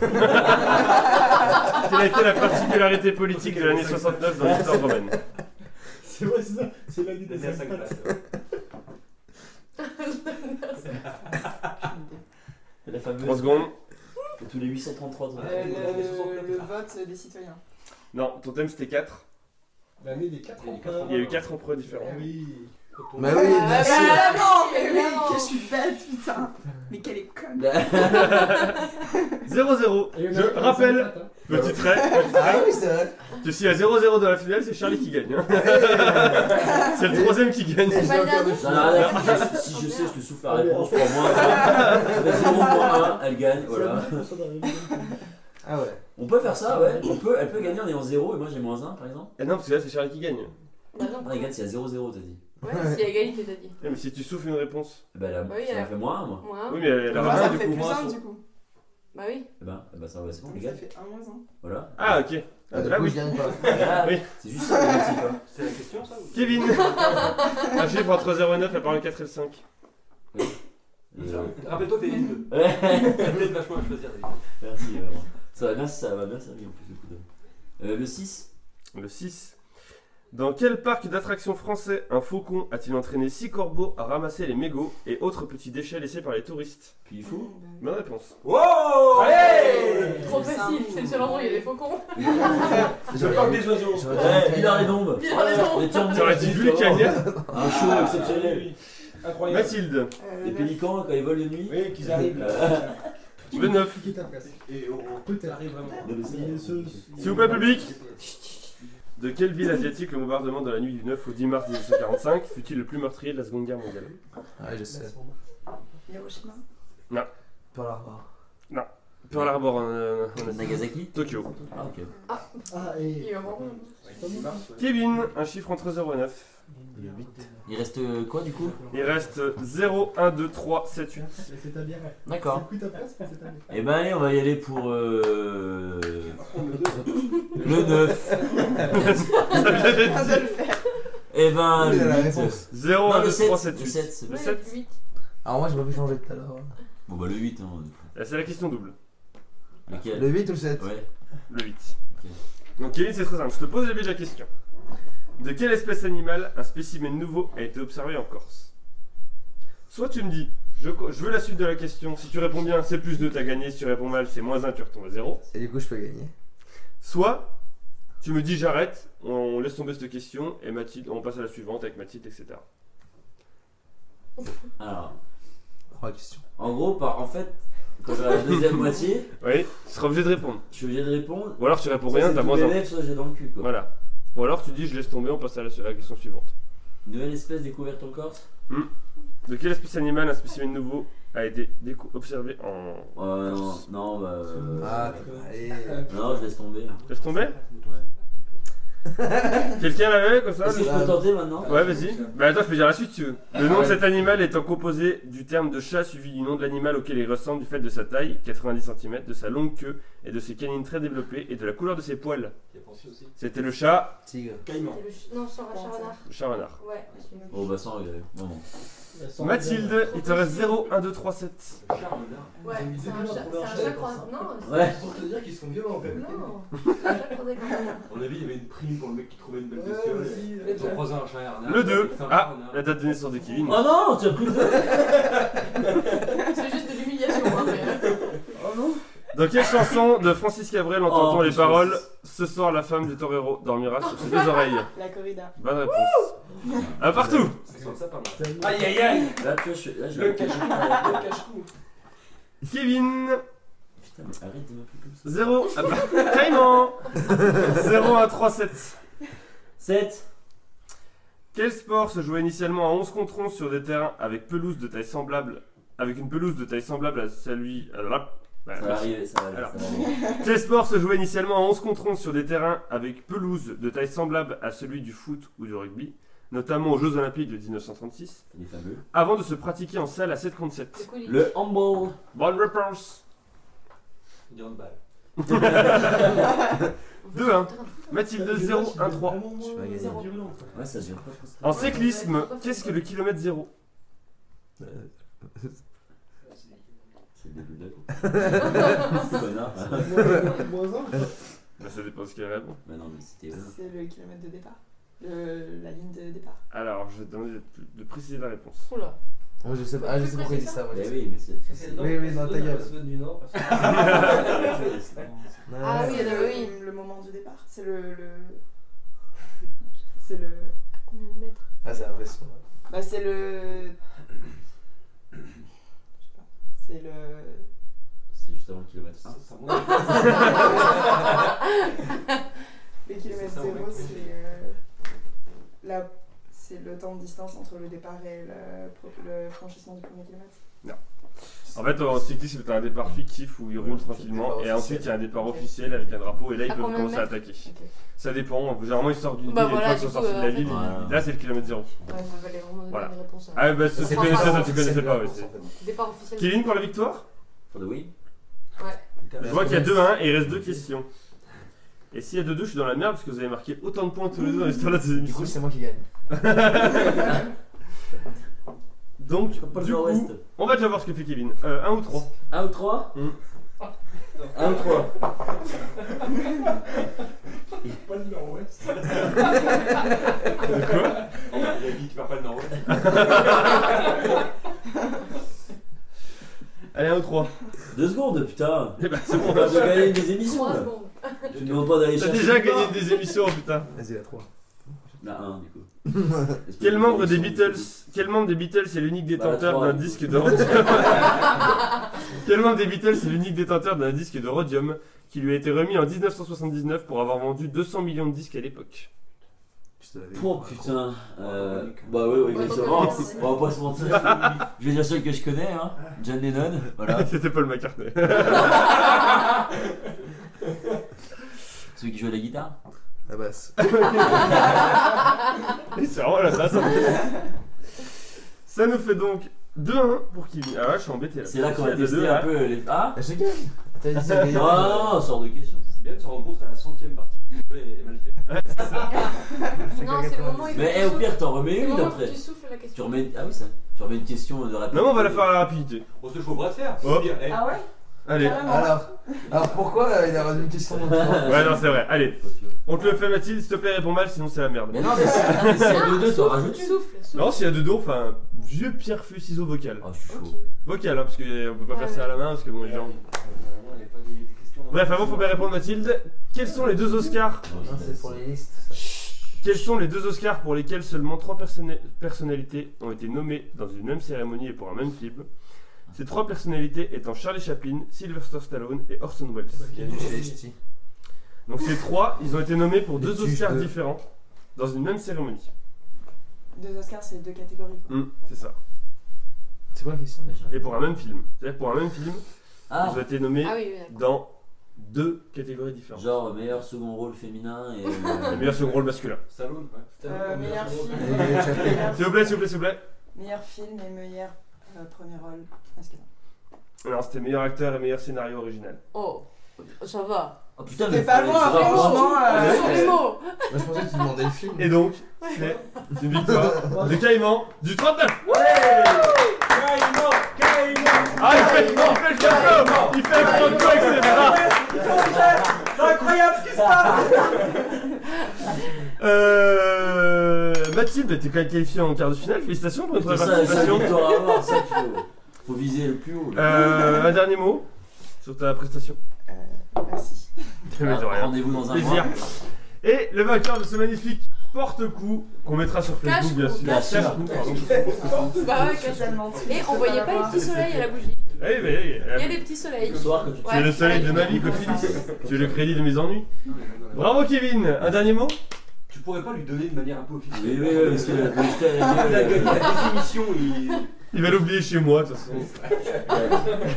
Quelle a été la particularité politique de l'année 69 dans l'histoire romaine? C'est vrai, c'est ça. C'est l'année des L'année à 5 cinq pattes. La fameuse. 3 secondes. de Tous les 833 ans. Euh, le, le vote des citoyens. Non, ton thème c'était 4. L'année des 4 ans. Il y a eu 4 empereurs différents. Ah oui. Bah oui, bien Ah, sûr. bah, non, mais oui, que je suis bête, putain. Mais quelle est conne. 0-0. Et il y en a Je rappelle, hein. petit trait, petit Ah trait, oui, c'est vrai. que s'il y a 0-0 dans la finale, c'est Charlie qui gagne. hein. C'est le troisième qui gagne. C'est pas le dernier Non, non, non, si je sais, je te souffle la réponse pour moins 1. Je fais 0 moins 1, elle gagne, C'est voilà. ça ça. Ah ouais. On peut faire ça, ouais. On peut, elle peut gagner en ayant 0 et moi j'ai moins 1 par exemple. Ah non, parce que là c'est Charlie qui gagne. Bah non. Ah, elle gagne y a 0-0, t'as dit. Ouais, a égalité, t'as dit. Eh, mais si tu souffles une réponse. Eh Ben, Bah oui, ça elle fait moins 1, moi. Moins un. Oui, mais elle a rien ça du fait coup. plus moins un du coup. Bah oui. Eh ben, eh ben ça va, c'est bon, les Ça gars. fait un moins un. Voilà. Ah, ok. Ah, Ah, du là coup, oui. je gagne pas. Ah, Oui. C'est juste ça l'objectif. Hein. C'est la question, ça ou- Kevin Un chiffre entre 0 et 9, la parole 4 et le 5. Et, Ça. euh, Rappelle-toi que t'es une deux. Ouais, T'as peut-être vachement à choisir. les merci. vraiment. Ça va bien, ça va bien servir en plus le coup d'œil. Euh, le 6 Le 6. Dans quel parc d'attractions français un faucon a-t-il entraîné 6 corbeaux à ramasser les mégots et autres petits déchets laissés par les touristes? Puis il faut? Bonne réponse. Wow Allez Trop facile, c'est le seul endroit où il y a des faucons. Je parle des oiseaux. Ouais, dit Villard les Dombes. Villard les Dombes. Les tiens, J'aurais dit Vulcania. Un show exceptionnel. Incroyable. Mathilde, Euh, Les le pélicans quand ils volent de nuit. Oui, qu'ils arrivent. le 9. Qui est ta place Et on Peut-être. arrive vraiment. S'il vous plaît, public. De quelle ville asiatique le bombardement de la nuit du 9 au 10 mars 1945 fut-il le plus meurtrier de la Seconde Guerre mondiale? Ouais, je sais. Hiroshima? Pearl Harbor. Pearl Harbor en, euh, en Asie. Nagasaki? Tokyo. Ah, ok. Ah, Il y et. Kevin, un chiffre entre 0 et 9. Il reste euh, quoi du coup Il reste 0, 1, 2, 3, 7, 8. C'est ta bière. D'accord. C'est plus ta place, mais c'est ta bière. Eh ben allez, on va y aller pour euh, le 9. Ça vient d'être de le. Eh ben Oui, le la 8. réponse. 0, Non, 1, le 2, 3, 7. 7, Le 8. 7, c'est Le bon. Ouais, 7 le huit. Alors moi, j'ai pas pu changer tout à l'heure. Bon bah le 8 hein. C'est la question double. Lequel Le 8 ou le 7 Ouais. Le 8. Ok. Donc Kevin, c'est très simple. Je te pose déjà la question. De quelle espèce animale un spécimen nouveau a été observé en Corse? Soit tu me dis, je, je veux la suite de la question. Si tu réponds bien, c'est plus 2, t'as gagné. Si tu réponds mal, c'est moins 1, tu retombes à 0. Et du coup, je peux gagner. Soit tu me dis j'arrête, on, on laisse tomber cette question et Mathilde, on passe à la suivante avec Mathilde, etc. Alors, Trois questions. en gros, par, en fait, quand j'aurai la deuxième moitié, Oui, tu seras obligé de répondre. je suis obligé de répondre. Ou alors tu réponds Soit rien, t'as moins 1. bénef, soit j'ai dans le cul quoi. Voilà. Ou alors tu dis je laisse tomber, on passe à la, à la question suivante. Nouvelle espèce découverte en Corse? De quelle espèce animale un spécimen nouveau a été observé en. Euh, non, non, bah. euh, Ah, allez. non, je laisse tomber. Laisse tomber? Ouais. Quelqu'un l'avait comme ça Est-ce que je peux tenter maintenant? Ouais, vas-y. Bah attends, je peux dire la suite si tu veux. Le nom de cet animal étant composé du terme de chat suivi du nom de l'animal auquel il ressemble du fait de sa taille, 90 cm, de sa longue queue et de ses canines très développées et de la couleur de ses poils. C'était le chat Tigre. Caïman. C'était le ch- Non, Char- Charonard. charonard. Ouais. Bon, bah sans regret, vraiment. Mathilde, il te reste 0, 1, 2, 3, 7. Ouais, c'est un chat, c'est un chat croisé. Non, c'est- Ouais. Pour te dire qu'ils sont violents quand même. Non, c'est un chat croisé. À mon avis, il y avait une prime pour le mec qui trouvait une belle Ouais, bestiole. vas-y, et Ils ont ouais. croisé un chat renard. Le 2. C'est un Ah, chat renard. la date de naissance de Kevin. Oh non, tu as pris le 2 C'est juste de l'humiliation. Hein, mais... Dans quelle chanson de Francis Cabrel entend-on Oh, les paroles. Ce soir, la femme du torero dormira sur ses deux oreilles La corrida. Bonne réponse. Un partout C'est comme ça, pas mal. Aïe aïe aïe Là, tu vois, je suis. Là, j'ai. Le cache-cou, le cache-cou. Kevin Putain, mais arrête de m'appeler comme ça. 0. Ah bah, Caïman 0, 1, 3, 7. 7. Quel sport se jouait initialement à 11 contre 11 sur des terrains avec pelouse de taille semblable avec une pelouse de taille semblable à celui à la- bah, ça sport se jouait initialement à 11 contre 11 sur des terrains avec pelouse de taille semblable à celui du foot ou du rugby, notamment aux Jeux Olympiques de 1936, avant de se pratiquer en salle à 7 contre 7. Le handball. Bonne réponse Du handball. 2-1. Hein. Mathilde 0, 1, 3. En cyclisme, qu'est-ce que le kilomètre 0 C'est c'était début de la Moins un bah, Ça dépend ce qu'il répond. Bah non, mais c'était. C'est le kilomètre de départ. Le, la ligne de départ. Alors, je vais te demander de, préciser la réponse. Oula. Moi je sais pas, ah, je sais pourquoi il dit ça. Moi, oui, mais c'est. Oui, oui, dans ta gueule. du Nord. Ah, ah oui, oui, le moment du départ. C'est le. le... C'est le. Combien de mètres Ah, c'est impressionnant. Bah, c'est le. C'est le. C'est juste avant le kilomètre. Ça, un. ça monte. Le kilomètre ça, zéro, ouais. c'est euh, la- c'est le temps de distance entre le départ et le franchissement du premier kilomètre. En fait, en cyclisme, c'est un départ fictif où il roule tranquillement, et ensuite il y a un départ officiel avec un drapeau, et là ils À peuvent commencer à attaquer. Ça dépend, généralement ils sortent d'une Bah ville, et une fois qu'ils du sont sortis de euh, la fait, ville, là c'est le kilomètre zéro. Ouais, ça valait vraiment donner Voilà. une réponse. hein. Ah bah si tu C'est connaissais ça, tu connaissais pas, la ouais. Départ officiel. Kevin pour la victoire For the win Je vois qu'il y a 2-1 et il reste deux questions. Et s'il y a 2-2, je suis dans la merde parce que vous avez marqué autant de points tous les deux dans l'histoire de ces Du émissions. coup, c'est moi qui gagne. Donc, du nord-ouest. coup, on va déjà voir ce que fait Kevin. Euh, 1 ou 3 1 ou 3 Mm. 1 ou 3 Pas le Nord-Ouest. Quoi Il a dit tu perds pas le nord Allez, 1 ou 3 2 secondes, putain Eh bah c'est On bon, va gagner des émissions là. secondes. Tu me demandes pas d'aller t'as chercher. déjà gagné des émissions, putain. Vas-y, la 3. La 1 du coup. Quel membre des Beatles Quel membre des Beatles est l'unique détenteur Bah, la d'un disque de rhodium Quel membre des Beatles est l'unique détenteur d'un disque de rhodium qui lui a été remis en 1979 pour avoir vendu 200 millions de disques à l'époque? L'avais Oh putain. Euh, bah Ouais, exactement. On va pas se mentir. Je vais dire celui que je connais, hein. John Lennon. Voilà. C'était Paul McCartney. Celui qui joue à la guitare. La basse. Et c'est vraiment la tasse. Ça nous fait donc 2-1 pour Kevin. Ah ouais, je suis embêté là. C'est là qu'on a là. un peu les. Ah Ah, je gagne. T'as dit ça, Non, non, non, sort de question. C'est bien de se rendre compte à la centième partie que le jeu est mal fait. Non, c'est le moment où il faut Mais que eh, tu au pire, t'en remets une après. tu souffles la Tu question. remets. Ah oui, ça. Tu remets une question de rapidité. Non, mais on va la faire à la rapidité. On se chaud au bras de fer. Eh, Ah ouais Allez. Alors, alors pourquoi euh, il y aura une question dans le Ouais, non, c'est vrai. Allez. On te le fait, Mathilde. S'il te plaît, réponds mal, sinon c'est la merde. Mais non, mais si mais s'il y a deux deux, t'en Souffle, rajoutes une. souffle, souffle. Non, s'il y a deux dos, enfin, vieux pierre, feu, ciseaux vocal. Oh, je suis chaud. Vocal, hein, parce qu'on peut pas Ouais, faire ça à la main, parce que bon, les gens. a Bref, avant, faut bien répondre, Mathilde. Quels sont les deux Oscars Non, c'est pour les listes. ça. Quels sont les deux Oscars pour lesquels seulement trois personna- personnalités ont été nommées dans une même cérémonie et pour un même film? Ces trois personnalités étant Charlie Chaplin, Sylvester Stallone et Orson Welles. Donc ces trois, ils ont été nommés pour deux Oscars différents dans une même cérémonie. Deux Oscars, c'est deux catégories. quoi. Hmm, c'est ça. C'est quoi la question Et pour un même film. C'est-à-dire que pour un même film, Ah, ils ont été nommés Ah oui, oui, d'accord. dans deux catégories différentes. Genre meilleur second rôle féminin et. Le meilleur second rôle masculin. Stallone, ouais. Euh, meilleur film. Et Chaplin. S'il vous plaît, s'il vous plaît, s'il vous plaît. Meilleur film et meilleur euh, premier rôle masculin. Alors, c'était meilleur acteur et meilleur scénario original. Oh, ça va. Oh putain, T'es mais pas fallait- loin, c'est vraiment- euh, Sur les mots. Moi je pensais que tu demandais le film. Et donc, c'est une victoire de Caïman du 39 Caïman, Caïman Ah, il fait, il fait le croco Il fait le croco avec ses bras C'est incroyable ce qui se passe Euh. Mathilde, t'es quand même qualifiée en quart de finale, félicitations pour notre participation. faut. Faut viser le plus haut. Euh, un dernier mot sur ta prestation. euh, merci. Ah. Rendez-vous dans un Plaisir. mois. Et le vainqueur de ce magnifique porte-coup qu'on mettra sur Facebook, bien sûr. Pardon. Bah ouais, cache. Et on voyait pas les petits soleils à la bougie. Eh, mais, eh, Il y a des petits soleils. Le soir, quand tu es le soleil de ma vie, Cofilis. Tu es le crédit de mes ennuis. Bravo, Kevin. Un dernier mot? Tu pourrais pas lui donner de manière un peu officielle Oui, oui, oui, parce que la définition, il... Il va l'oublier chez moi, de toute façon.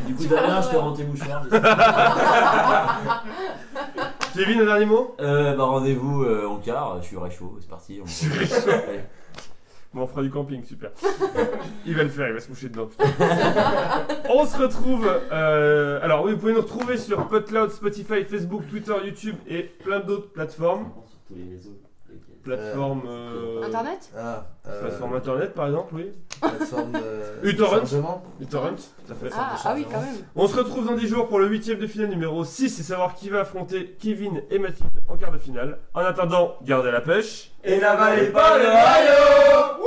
Du coup, Damien, je te rends tes mouchoirs. Kevin, un dernier mot? Euh, bah, rendez-vous euh, en quart, je suis réchaud, c'est parti. on- Ouais. Bon, on fera du camping, super. Il va le faire, il va se moucher dedans. on se retrouve. euh, alors, oui, vous pouvez nous retrouver sur PodCloud, Spotify, Facebook, Twitter, YouTube et plein d'autres plateformes. Sur tous les réseaux. Lesquels Plateformes. euh, Internet? Ah, euh, Plateforme internet, par exemple, oui. plateforme uTorrent. BitTorrent, tout à fait. Ah, ah oui, quand même. On se retrouve dans 10 jours pour le huitième de finale numéro 6 et savoir qui va affronter Kevin et Mathilde en quart de finale. En attendant, gardez la pêche. Et n'avalez pas le maillot